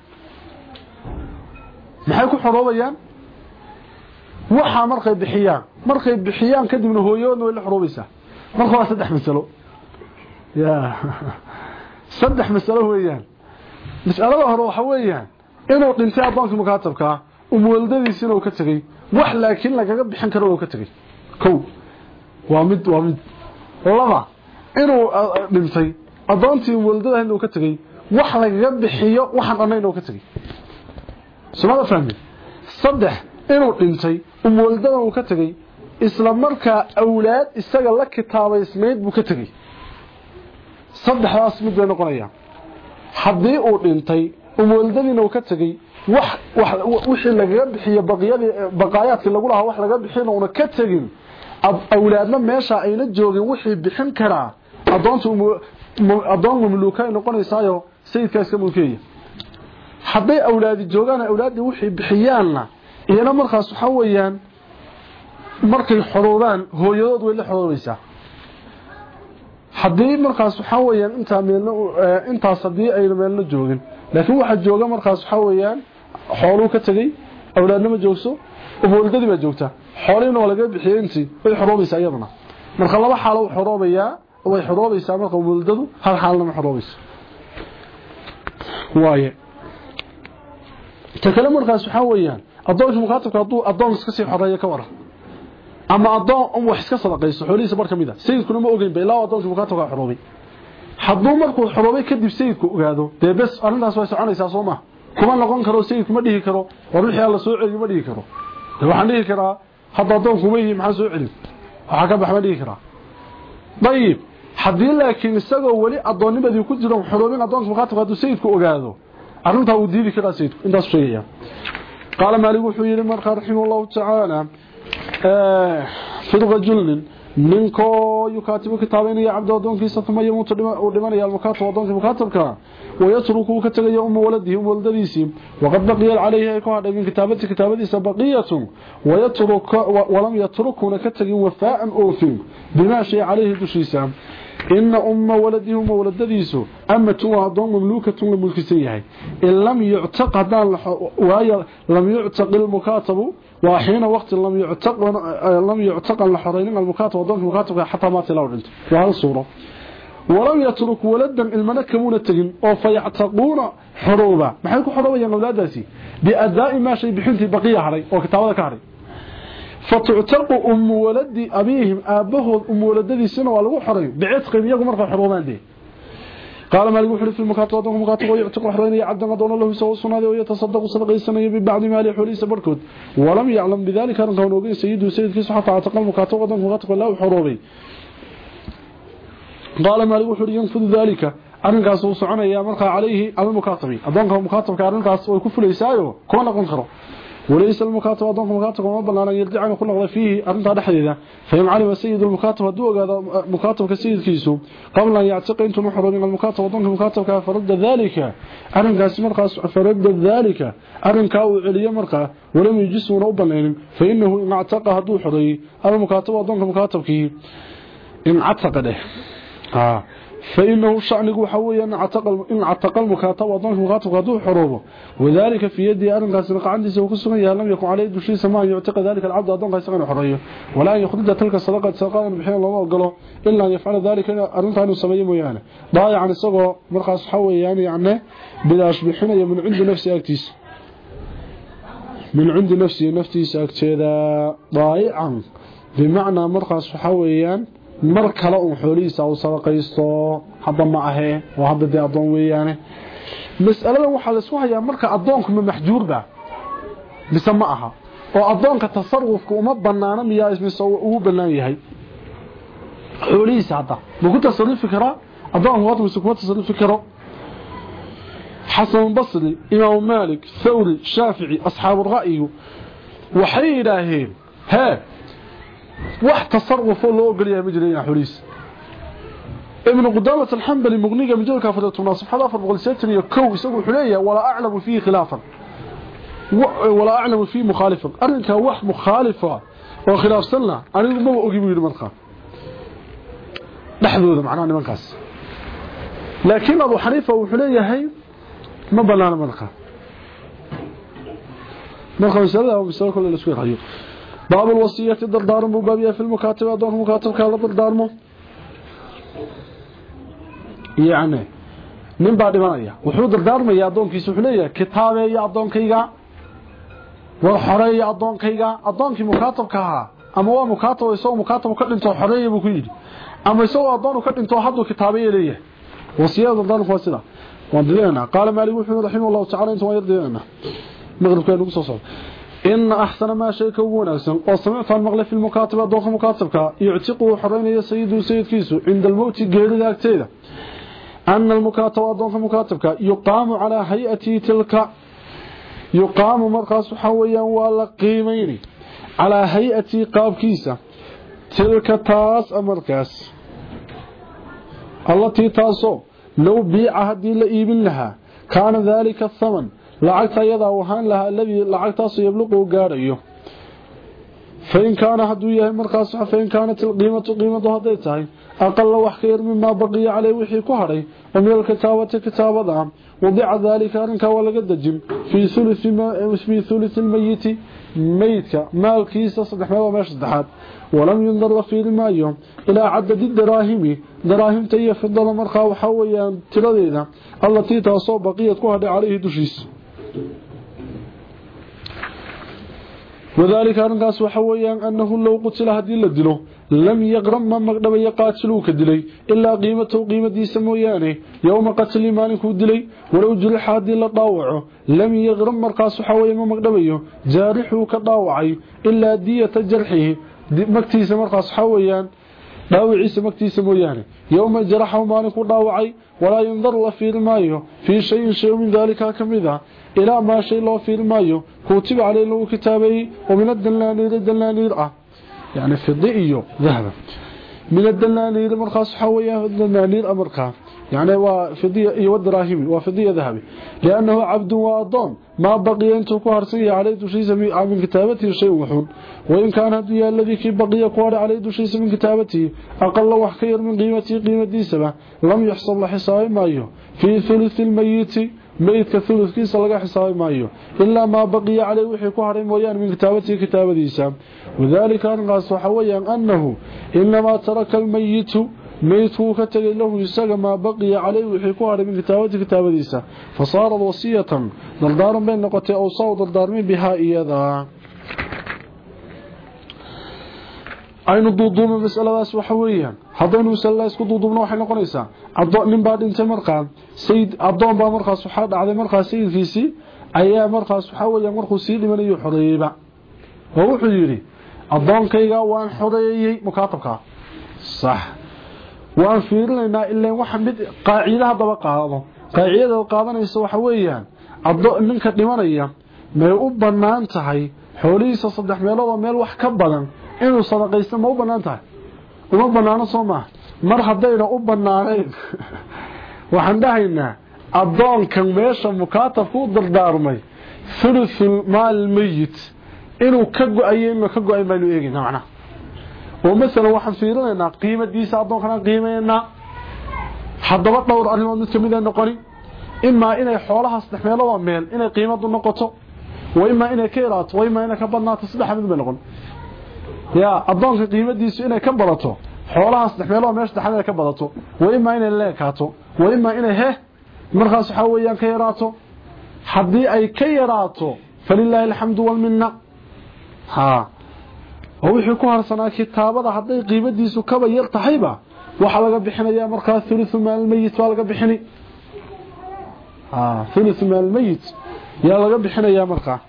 maxay ku xoroobayaan waxaa markay bixiyaan markay bixiyaan kadibna hooyadoodna way la xoroobaysaa marka waa saddex masalo. Ya. Saddex masalo weeyaan. Mas'alada hore waxa weeyaan inuu dhintay addoonkii mukaatabkaa umuuladadiisina uu ka tegey wax laakiin lagaga bixin karo uu ka tegey kow waa mid waa mid. Laba inuu dhintay addoontii umuuladadahayn uu ka tegey wax lagaga bixiyo waxaan dhannayn uu ka tegey sumada fahmi saddex inuu dhintay umuuladada uu ka tegey isla markaa awlaad isaga la kitaabaysnayd buu ka tegey saddexdaas mid bay noqonayaan. Haddii uu dhintay umuuladadiina uu ka tegey wixii lagaga bixiyo baqaayaadkii lagu lahaa wax laga bixin una ka tegin awlaadna meesha ayna joogin wixii bixin karaa adoon mamluuka ay noqonaysaayo sayidkaa iska mulkeeya. Hadday awlaadi joogaan awlaaddii wixii bixiyaanna iyana markaas waxa weeyaan markay xoroobaan hooyadood way la xoroobaysaa haddii markaas waxaa weyaan intaa meelna intaas haddii ayna meelna joogin. Laakiin waxaa jooga markaas waxaa weyaan xooluu ka tegey awlaadnima joogso umuuladadii baa joogta xoolihiina waa laga bixiyey intii way xoroobaysaa iyadana. Marka laba xaalo xoroobayaa way xoroobaysaa marka umuuladadu hal xaalna ma xoroobaysa waaye ta markaas waxaa weyaan adoonka mukaatabka hadduu adoon iska sii xoreeyo ka waran ama adoon wax iska sadaqaysto xoolihiisa bar kamid a sayidkuna ma ogeynba ilaa adoonka mukaatabka xoroobay hadduu markuu xoroobay kadib sayidku ogaado dee bes arrintaas way soconaysaa soo maha kuma noqon karo sayidku ma dhihi karo war wixii alla soo celiyo ma dhihi karo de waxaan dhihi karaa hadda adoonku ma yihi maxaa soo celin waxaa ka bax ma dhihi karaa dayib haddii laakiin isagoo weli adoonnimadii ku jiro xoroobin adoonka mukaatabka hadduu sayidku ogaado arrintaa wuu diidi karaa sayidku intaas sheegaya qaala maalik wuxuu yidhi markaa raximah allahu tacaala fi rajulin ninkoo yukaatibu kitaabaynaya cabda adoonkiisa uma yamuutu uu dhimanaya almukaatab adoonka mukaatabka wayatruku ka tegaya uma waladihi uma waladadiisii waqad baqiya calayhi ay ku hadhay min kitaabati kitaabadiisa baqiyatun walam yatrukuna ka tegin wafaaan oofin bimaa shay calayhi dushiisa إن أم ولدهم ولد ديسو أما توا دون مملوكة لملك سيحي إن لم يعتق هدان وهي لم يعتق المكاتب وحين وقت لم يعتق لم يعتق الحرين المكاتب ودون المكاتب حتى مات تلاو دلت وهذا الصورة. ولم يترك ولدا المنكمون التجن أو فيعتقون حروبا. ما حيكون حروبا يا أولاداسي بأداء ما شيء بحنتي بقية حري وكتابة حري فتعتق أم ولدي أبيهم ابهم أم ولدي سنة ولا خري بعتق iyagu marka xoroomaan de قال مالك وحر في المكاتب ودهم مكاتب ويعتق حرين يعدم دون الله سوى سناده ويتصدق صدق صدقيسنا ببعض ماله حليس بركود ولم يعلم بذلك أن كان سيد وسيد سيدك صحف اعتق المكاتب ودهم مكاتب الله حروبي قال مالك وحر ينفذ ذلك. arinkaas uu soconayaa يا calayhi عليه mukaatabi adoonka mukaatibka arinkaas way ku fulaysaa oo kuma noqon وليس المكاتب أدونك مكاتب وما بلنا أن يرجع أن يكون فيه أرنت حديدة فهم علم سيد المكاتب هدوء هذا مكاتب كسيد كيسو قبل أن يعتق أنتم محرمين المكاتب أدونك مكاتب فرد ذلك أرن كاس مرقى فرد ذلك أرن كاو علي مرقى ولم يجس ونوبا فإنه إن اعتق هدوء حري المكاتب أدونك مكاتب كي إن اعتق ده ها فإنه شأنه وحوي أن اعتق المكاتب وضنك مكاتب قدوه حروبه وذلك في يدي أرن قاسنق عندي سوكسنا لم يكن عليه دشي سماء يعتق ذلك العبد أضن قاسنق حرية ولا يخرج تلك الصدقة ساقانا بحين الله وقاله إلا أن يفعل ذلك أرنت عنه سمية ميانة ضايع عن الصغة مرقص حوي يعني يعني بلا أشبحنا من عند نفسي أكتيس من عند نفسي نفسي سأكتي ضايعا بمعنى مرقص حوي يعني mar kale uu xoolihiisa u sadaqaysto hadda ma ahee oo hadda dee addoon weeyaane mas'alada waxaa laisku hayaa marka addoonku ma maxjuurba mise ma aha oo addoonka tasarufka uma banaano miyaa mise ugu banaan yahay xoolihiisa hadda ma ku tasarufi karaa addoonka wata mise kuma tasarufi karo xasan basri imaamu maalik thawri shaafici asxaabu ra'yigu waxay yidhaaheen hee wax tasarruf loo ogol yahay majliina xuriis ibn qudamah al-hanbali mughniga majalka fadatu nasafada 462 isagu xuleeya wala a'lamu fi khilafan wala a'lamu fi mukhalifan arrinka wax mukhalifa oo khilaafsanna anigu ma ogi yiri markaa dhaxdooda macnaha nimankaas laakiin abu xaniifa wuxuu leeyahay ma banaana markaa markaa masalada masalo kale la isku yiraahdo باب الوصية الدردار مبابية في المكاتب أدونك مكاتب كهذا الدردار يعني من بعد ما يا وحو دردار ما يا أدونك يسوحنية كتابة يا أدونك يا وحرية يا أدونك يا أدونك مكاتب كها أما هو مكاتب يسوي مكاتب وكذا انتو حرية بكيد أما يسوي أدونك وكذا انتو حدو كتابة ليه وصية الدردار فاسدة وندلنا قال مالك وحو رحمه الله تعالى انتو يردلنا مغرب كانوا قصصا إن أحسن ما شيء كوناسا وسمعت المغلف في المكاتبة دوخ مكاتبك. يعتقه حرين يا سيد وسيد كيسو. عند الموت غير ذاك تيدا أن المكاتبة دوخ مكاتبك. يقام على هيئة تلك. يقام مرقص حويا ولا قيمين على هيئة قاب كيسة. تلك تاس أمركاس التي تاسو. لو بيع هدي لئيب لها. كان ذلك الثمن. لعقت أيضا وحان لها الذي لعقت اصي قاريه فإن كان هدويه مركز فإن كانت القيمة قيمة هديتها أقل وحكير مما بقي عليه وحي كهري. ومن الكتابة كتابة دعم. وضع ذلك أنك أولا قد جم في ثلث, ما في ثلث الميت ميتك. ما الكيس صدح ما وماش صدحات ولم ينظر في المايوم إلى عدد الدراهم. دراهم دراهيم تيفضل مركز وحويا تلذينا التي تصوب بقية كهري عليه دشيس. وذلك أرنقاس وحويا أنه لو قتل هدي لدله لم يغرم من مقدم يقاتلو كدلي إلا قيمته قيمة سمويانه يوم قتل مالك دلي ولو جرح هدي لطاوعه لم يغرم مرقاس وحويا من مقدميه جارحه كطاوعي إلا دية جرحه مكتيس مرقاس حويا dhaawaciisa magtiisa mooyaane yowma jaraxahu maalin ku dhaawacay walaa yundaru la fiirimaayo في شيء شيء من ذلك ka إلى ما شيء لو في المايو. كتب عليه له كتابي ومن الدلالير الدلالير آه يعني فضي ذهب. من الدلالير مرخص حوية الدلالير أمركا يعني وفضية إيو الدراهيمي وفضية ذهبي. لأنه عبد واضم ما بقي أنت هرسية عليه دوشيس من كتابته شيء وحون وإن كان هدي الذي كي بقي كوار عليه دوشيس من كتابته أقل وحكير من قيمته قيمة ديسبة لم يحصل لحصائي مايو. في ثلث الميت meydka uludkiisa laga xisaabi maayo ilaa maa baqiya caley wixii ku hadhay mooyaane min kitaabatihi kitaabadiisa wadaalika arrinkaas waxa weeyaan annahu inamaa taraka almayitu meydkuu ka tegay lahu isaga maa baqiya caleyh wixii ku hadhay min kitaabatihi kitaabadiisa fa saarad wasiyatan dardaaran bay noqotay awsaa u dardaarmin bihaa iyadaa aynu duuduubno masaladaas waxa weeyaan. Haddaynu masalada isku duuduubno waxay noqonaysaa. Nin baa dhintay markaa sayid addoon baa markaas waxaa dhacday markaas sayidkiisii ayaa markaas waxaa weeyaan markuu sii dhimanayo xoreeyeyba oo wuxuu yidhi addoonkayga waan xoreeyey mukaatabkaa sax. Waan fiirinaynaa ilaan waxa mid qaaciida haddaba qaado. Qaacidada qaadanaysa waxa weeyaan ninka dhimanaya may u bannaan tahay xoolihiisa saddex meeloodoo meel wax ka badan inuu sadaqaysto ma u bannaan tahay uma bannaano soo maaha mar haddayna u bannaanayn. (laughs) Waxaan dhahaynaa addoonkan meesha mukaatabka u dardaarmay thuluthul maal meyit inuu ka go'ayo inuu ka go'ayn baynu eegaynaa macnaha oo masalan waxaan fiirinaynaa qiimadiisa addoonkanaan qiimaynaa haddaba dhowr arrimood mid ka mid a noqoni. Imaa inay xoolaha saddex meeloodoo meel inay qiimadu noqoto. Wa imaa inay ka yaraato wa imaa inay ka badnaato saddexa mid noqon yaa addoonka qiimadiisu inay ka badato xoolaha saddex meesha saddexaad inay ka badato wa imaa inay leekaato wa imaa inay he markaas waxaa weeyaan ka yaraato. Haddii ay ka yaraato falilaahi alxamdu walminna. Ha oo wixii ku harsanaa kitaabada hadday qiimadiisu kaba yar tahayba waxaa laga bixinayaa markaa thuluthu maalmeyit baa laga bixini. Thuluthu maalmeyit yaa laga bixinayaa markaa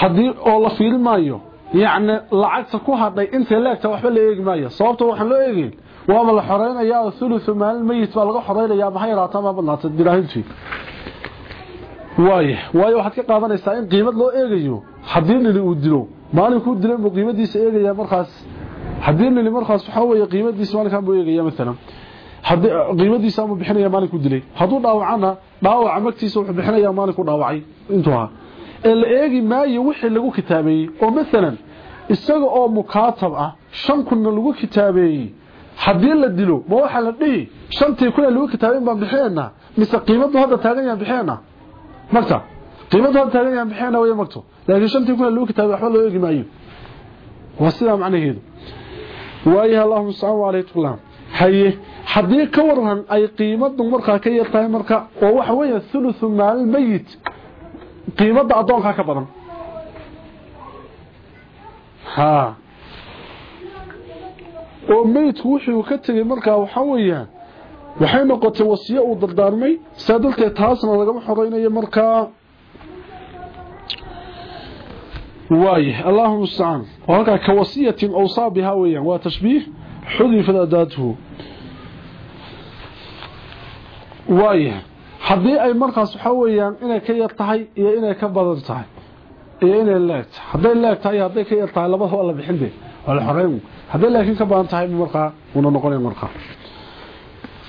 haddii oo la fiiri maayo yacni lacagta ku hadhay intay leegta waxba la eegi maayo sababta waxaan loo eegeyn waaba la xoreynayaa thuluthu maalmeyit baa laga xoreynayaa maxay yaraataa ma badnaata diraahintii waaye waayo waxaad ka qaadanaysaa in qiimad loo eegayo haddii nili uu dilo maalinkuu dilay buu qiimadiisa eegaya markaas haddii nili markaas waxaa weeye qiimadiisa maalinkan buu eegaya maalan haddii qiimadiisa ama bixinaya maalinkuu dilay hadduu dhaawacana dhaawaca magtiisa wuxuu bixinayaa maalinkuu dhaawacay intuu ahaa ee la eegi maayo wixii lagu kitaabeeyey oo maalan isaga oo mukaatab ah shan kunna lagu kitaabeeyey haddii la dilo ma waxaa la dhihi shantii kuna lagu kitaabeyn baan bixinaynaa mise qiimadu hadda taagan yaan bixinaynaa magta qiimadu hadda taagan bixinaynaa way magto laakiin shantii kuna lagu kitaabey waxba loo eegi maayo. Waa sidaa waayaha allahuma subxaan walaytullah haye haddii ka waran ay qiimadu markaa ka yar tahay marka oo waxa weeye thuluthu maalmeyit qiimada addoonkaa ka badan. Ha. Oo meydku wuxuu ka tegey markaa waxaa weeyaan waxay noqotay wasiye uu dardaarmay saa darteed taasna lagama xoreynayo markaa waaye allahuma mustacaan oo ka wasiyatin awsaa weeyaan waa tashbiih xudifad adaatuhu waaye haddii ay markaas waxaa weeyaan inay ka yar tahay iyo inay ka badan tahay iyo inay leeg tahay hadday leeg tahay iyo hadday ka yar tahay labada waa la bixin de waa la xoreyn hadday laakiin ka badan tahay markaa una noqonaya markaa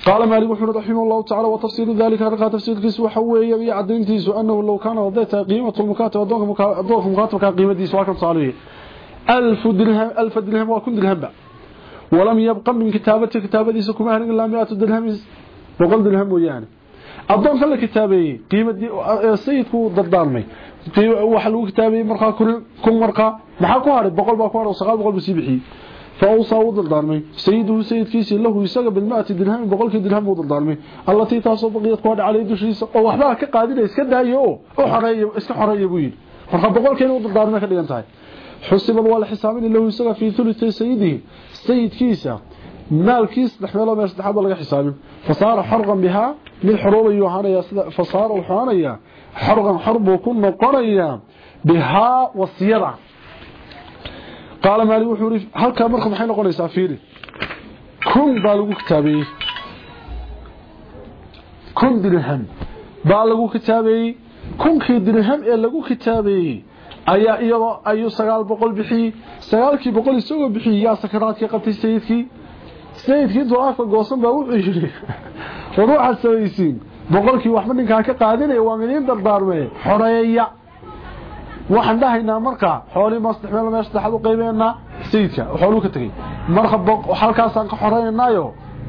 قال مالك وحمد رحمه الله تعالى وتفسير ذلك هذا تفسير كيس وحويه يا عدنتيس انه لو كان وضعتها قيمه المكاتب ودوك مكاتب مكاتب كان قيمتيس واكن صالحيه ألف درهم ألف درهم وكن درهم ولم يبقى من كتابته كتابتي كما هرين الا 100 درهم بقول درهم ويعني adoon kala kitaabeeyay qiimadii sayidku dardaarmay waxa lagu kitaabeeyay markaa kun markaa maxaa ku haray boqol baa ku haray sagaal boqol buu sii bixiyay فأوصى ودردارمي سيده سيد كيسي له يساق بالمائة درهم بقولك درهم ودردارمي التي تاسو بقيت قواد عليه waxba ka qaadinay iska daayo oo xoreeyo iska xoreeyo buu yiri marka boqolkeen uu dardaarmay ka dhigan tahay xusibad wala xisaabin lahu isaga fi thuluth sayidi sayidkiisa maalkiis dhaxmeelo meesha saxaab laga xisaabin fasaara xarqan biha mid xuruub iyo hanaya sida fasaara waxaanaya xarqan xarbu ku noqonaya biha wasiyada. Qaal maali wuxuu yiri halka marka maxay noqonaysaa fiiri? Kun baa lagu kitaabay kun dirham baa lagu kitaabay kunkii dirham ee lagu kitaabay ayaa iyadoo ayuu 900 bixiyay 900 isagoo bixiyay yaa sakaraadkii qabtay sayidkii sayidkii ducaafka goosan baa wuxuu yiri ruuxa sayidin boqolkii waxba ninka ka qaadinay waa midin dardaarmay xoreeya. Waxaan dhahaynaa marka xoolii maasdex meel meesha dhaxad u qaybeynaa sayidka xooluu ka tagay marka halkaasaan ka xoreynaayo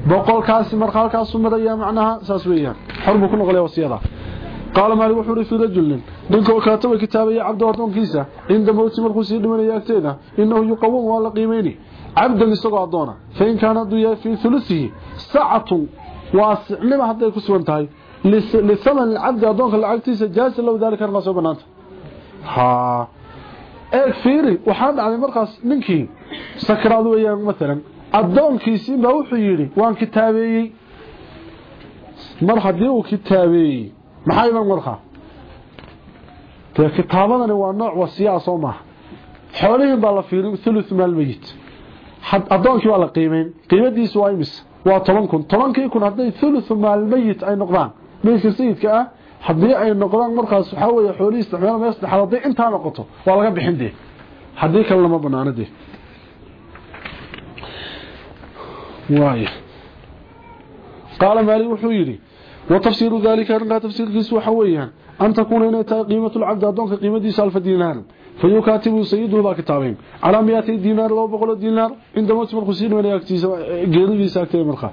boqolkaasi marka halkaasu maraya macnaha saas weeyaan. Xorbu ku noqolaya wasiyada. Qaala maalik wuxuu fi rajulin ninka kaataba kitaabaya cabdo adoonkiisa cinda mowti markuu sii dhimanaya agteeda inahu yuqawam waa la qiimeyni cabdan isagoo adoona fain kaana hadduu yahay fii thulusihi sacatun waa sicnima hadday ku sugan tahay. Lisaman cabdi adoonka lacagtiisa jaasa low daalika arkaa soo banaanta eeg fiiri waxaan dhacday markaas ninkii sakraad weeyaan maalan addoonkiisii baa wuxuu yidhi waan kitaabeeyey. Mar haddii uu kitaabeeyey maxaa iman markaa dee kitaabadani waa nooc wasiyaa soo maaha. Xoolihiin baa la fiirin thuluth maalmeyit addoonkii waa la qiimeyn. Qiimadiisu waa imis. Waa toban kun. Tobankii kun hadday thuluthu maalmeyit ay noqdaan. Meydka sayidka ah haddii ay noqdaan markaas waxaa weeye xoolihii isticmaal mees dhexaad hadday intaa noqoto waa laga bixin dee. Haddii kale lama banaano dee. Waaya qaala maali wuxuu yidhi watafsiiru dalika arrinkaa tafsiirkiisu waxa weeyaan an takuuna inay tahay qiimatu lcabdi addoonka qiimadiisa alfa diinaar fayukaatibu sayiduhu baa kitaabeen calaa miyaatay diinaar laba boqoloo diinaar cinda mowti markuu sii dhimanaya agtiisa geeridiisa agteeda markaa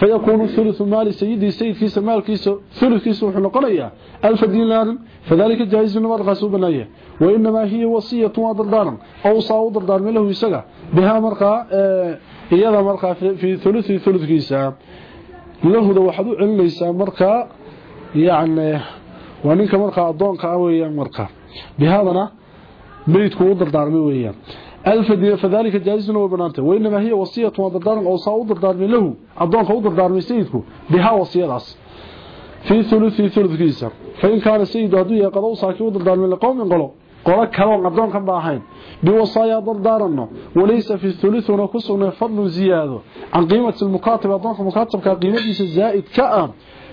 فيكون ثلث مال سيدي سيد كيس مال كيس ثلث كيس وحنقنيا ألف دينار فذلك جائز من مرقى سوبنايا وإنما هي وصية وضردارا أو صاو ضردار من له يسقى بها مرقى إياذا مرقى في ثلث ثلث كيسا له ذو حدو عليسا مرقى يعني وننك مرقى أضونك أويا مرقى بهذا ميتكو ضردار من ويا ألف دينار فذلك جائز وبنانته وإنما هي وصية وضردار أو صاو ضردار من له أضونك وضردار من سيدكو بها وصية راس في ثلث في ثلث كيسا فإن كان السيد هدو يقضوا صاكي وضردار من القوم ينقلوا قولا كلام أضون كان باهين بوصايا ضردارنا وليس في الثلث ونكسنا فضل زيادة عن قيمة المكاتب أضونك مكاتب كقيمة الزائد كأم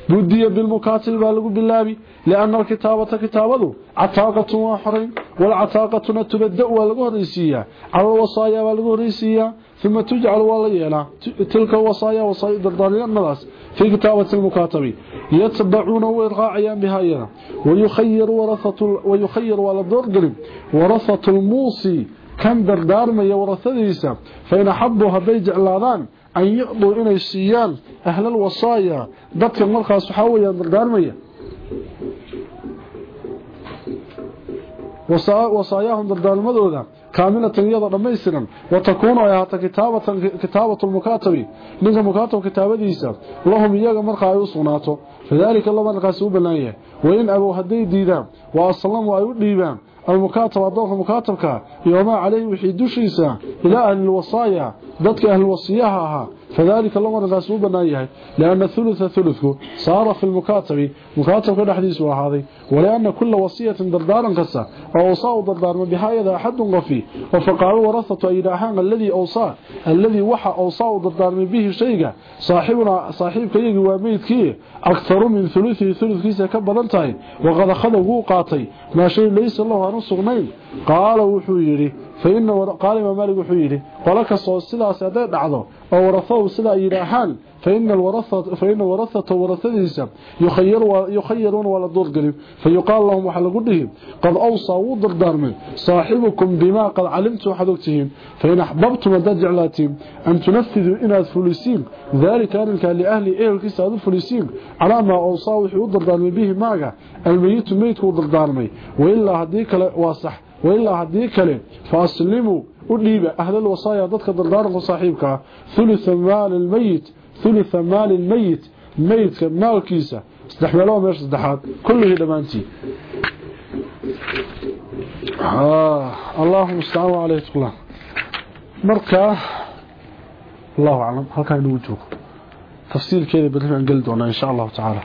بدي بالمكاتب بالغ بالله لأن الكتابة كتابته عتاقة وحرين والعتاقة تبدأ والغريسية على الوصايا والغريسية ثم تجعل واليلا تلك الوصايا وصايا دردارين الناس في كتابة المكاتب يتبعون ويرغاعيان بها ويخير ورثة ويخير ولا دردر ورثة الموصي. كان دردار ما يورثديسا فإن حبوا هذي جعلادان أن يقضوا إنay siiyaan أهل الوصايا dadka markaas waxaa weeyaan dardaarmaya وصاياهم ضد المدودة. كاملة يضع رميسنا. وتكون آيات كتابة, كتابة المكاتب. لنك مكاتب كتابة ديسا اللهم إياك مرقى يوصوناته فذلك الله مرقى سوب الله وإن أبو هدي ديدا. وأسلم وأيود ليبان المكاتب أدوه المكاتبك يوما عليه وحيدوشيسا إلى أهل الوصايا. ذاتك أهل الوصياها. فذلك الله رغاسو بناية لأن الثلث ثلثه. صار في المكاتب. مكاتب كده حديث وهذا ولأن كل وصية دردارا قصة. وأوصاه دردار من بهاية أحد غفي. وفقالوا ورثة إلهان الذي أوصاه الذي وحى أوصاه دردار به شيء صاحبنا صاحب كيغي وميت كي. أكثر من ثلثه. ثلث كيسا كبضنتين وقد أخذه قاطي. ما شيء ليس الله أن سغنين قال وحو يري فإن قال إمام مالك وحيري. قولك سيدا سيدا دعضو وورثه سيدا يراحان فإن الورثة فإن ورثة ورثتهم يخير يخيرون ولا دور فيقال لهم وحل قدهم قد أوصى ودر دارمن صاحبكم بما قد علمتم حدوكتهم فإن أحببتم الدجعلاتهم أن تنفذوا إناد فلسين ذلك أنك لأهل إيه الكساد الفلسين على ما أوصى وحي ودر دارمن به معك. الميت ميت ودر دارمي وإلا هديك وأصح وإلا هديك فأسلموا وديبه أهل الوصايا ضد قدردار صاحبك ثلث مال الميت ثلث مال الميت ميت مال كيسه استحملوه مش صدحات كله دمانتي اللهم استعوا عليه تقلا مركا الله اعلم هل كان يوجد تفصيل كذا بدنا نقلده ان شاء الله تعالى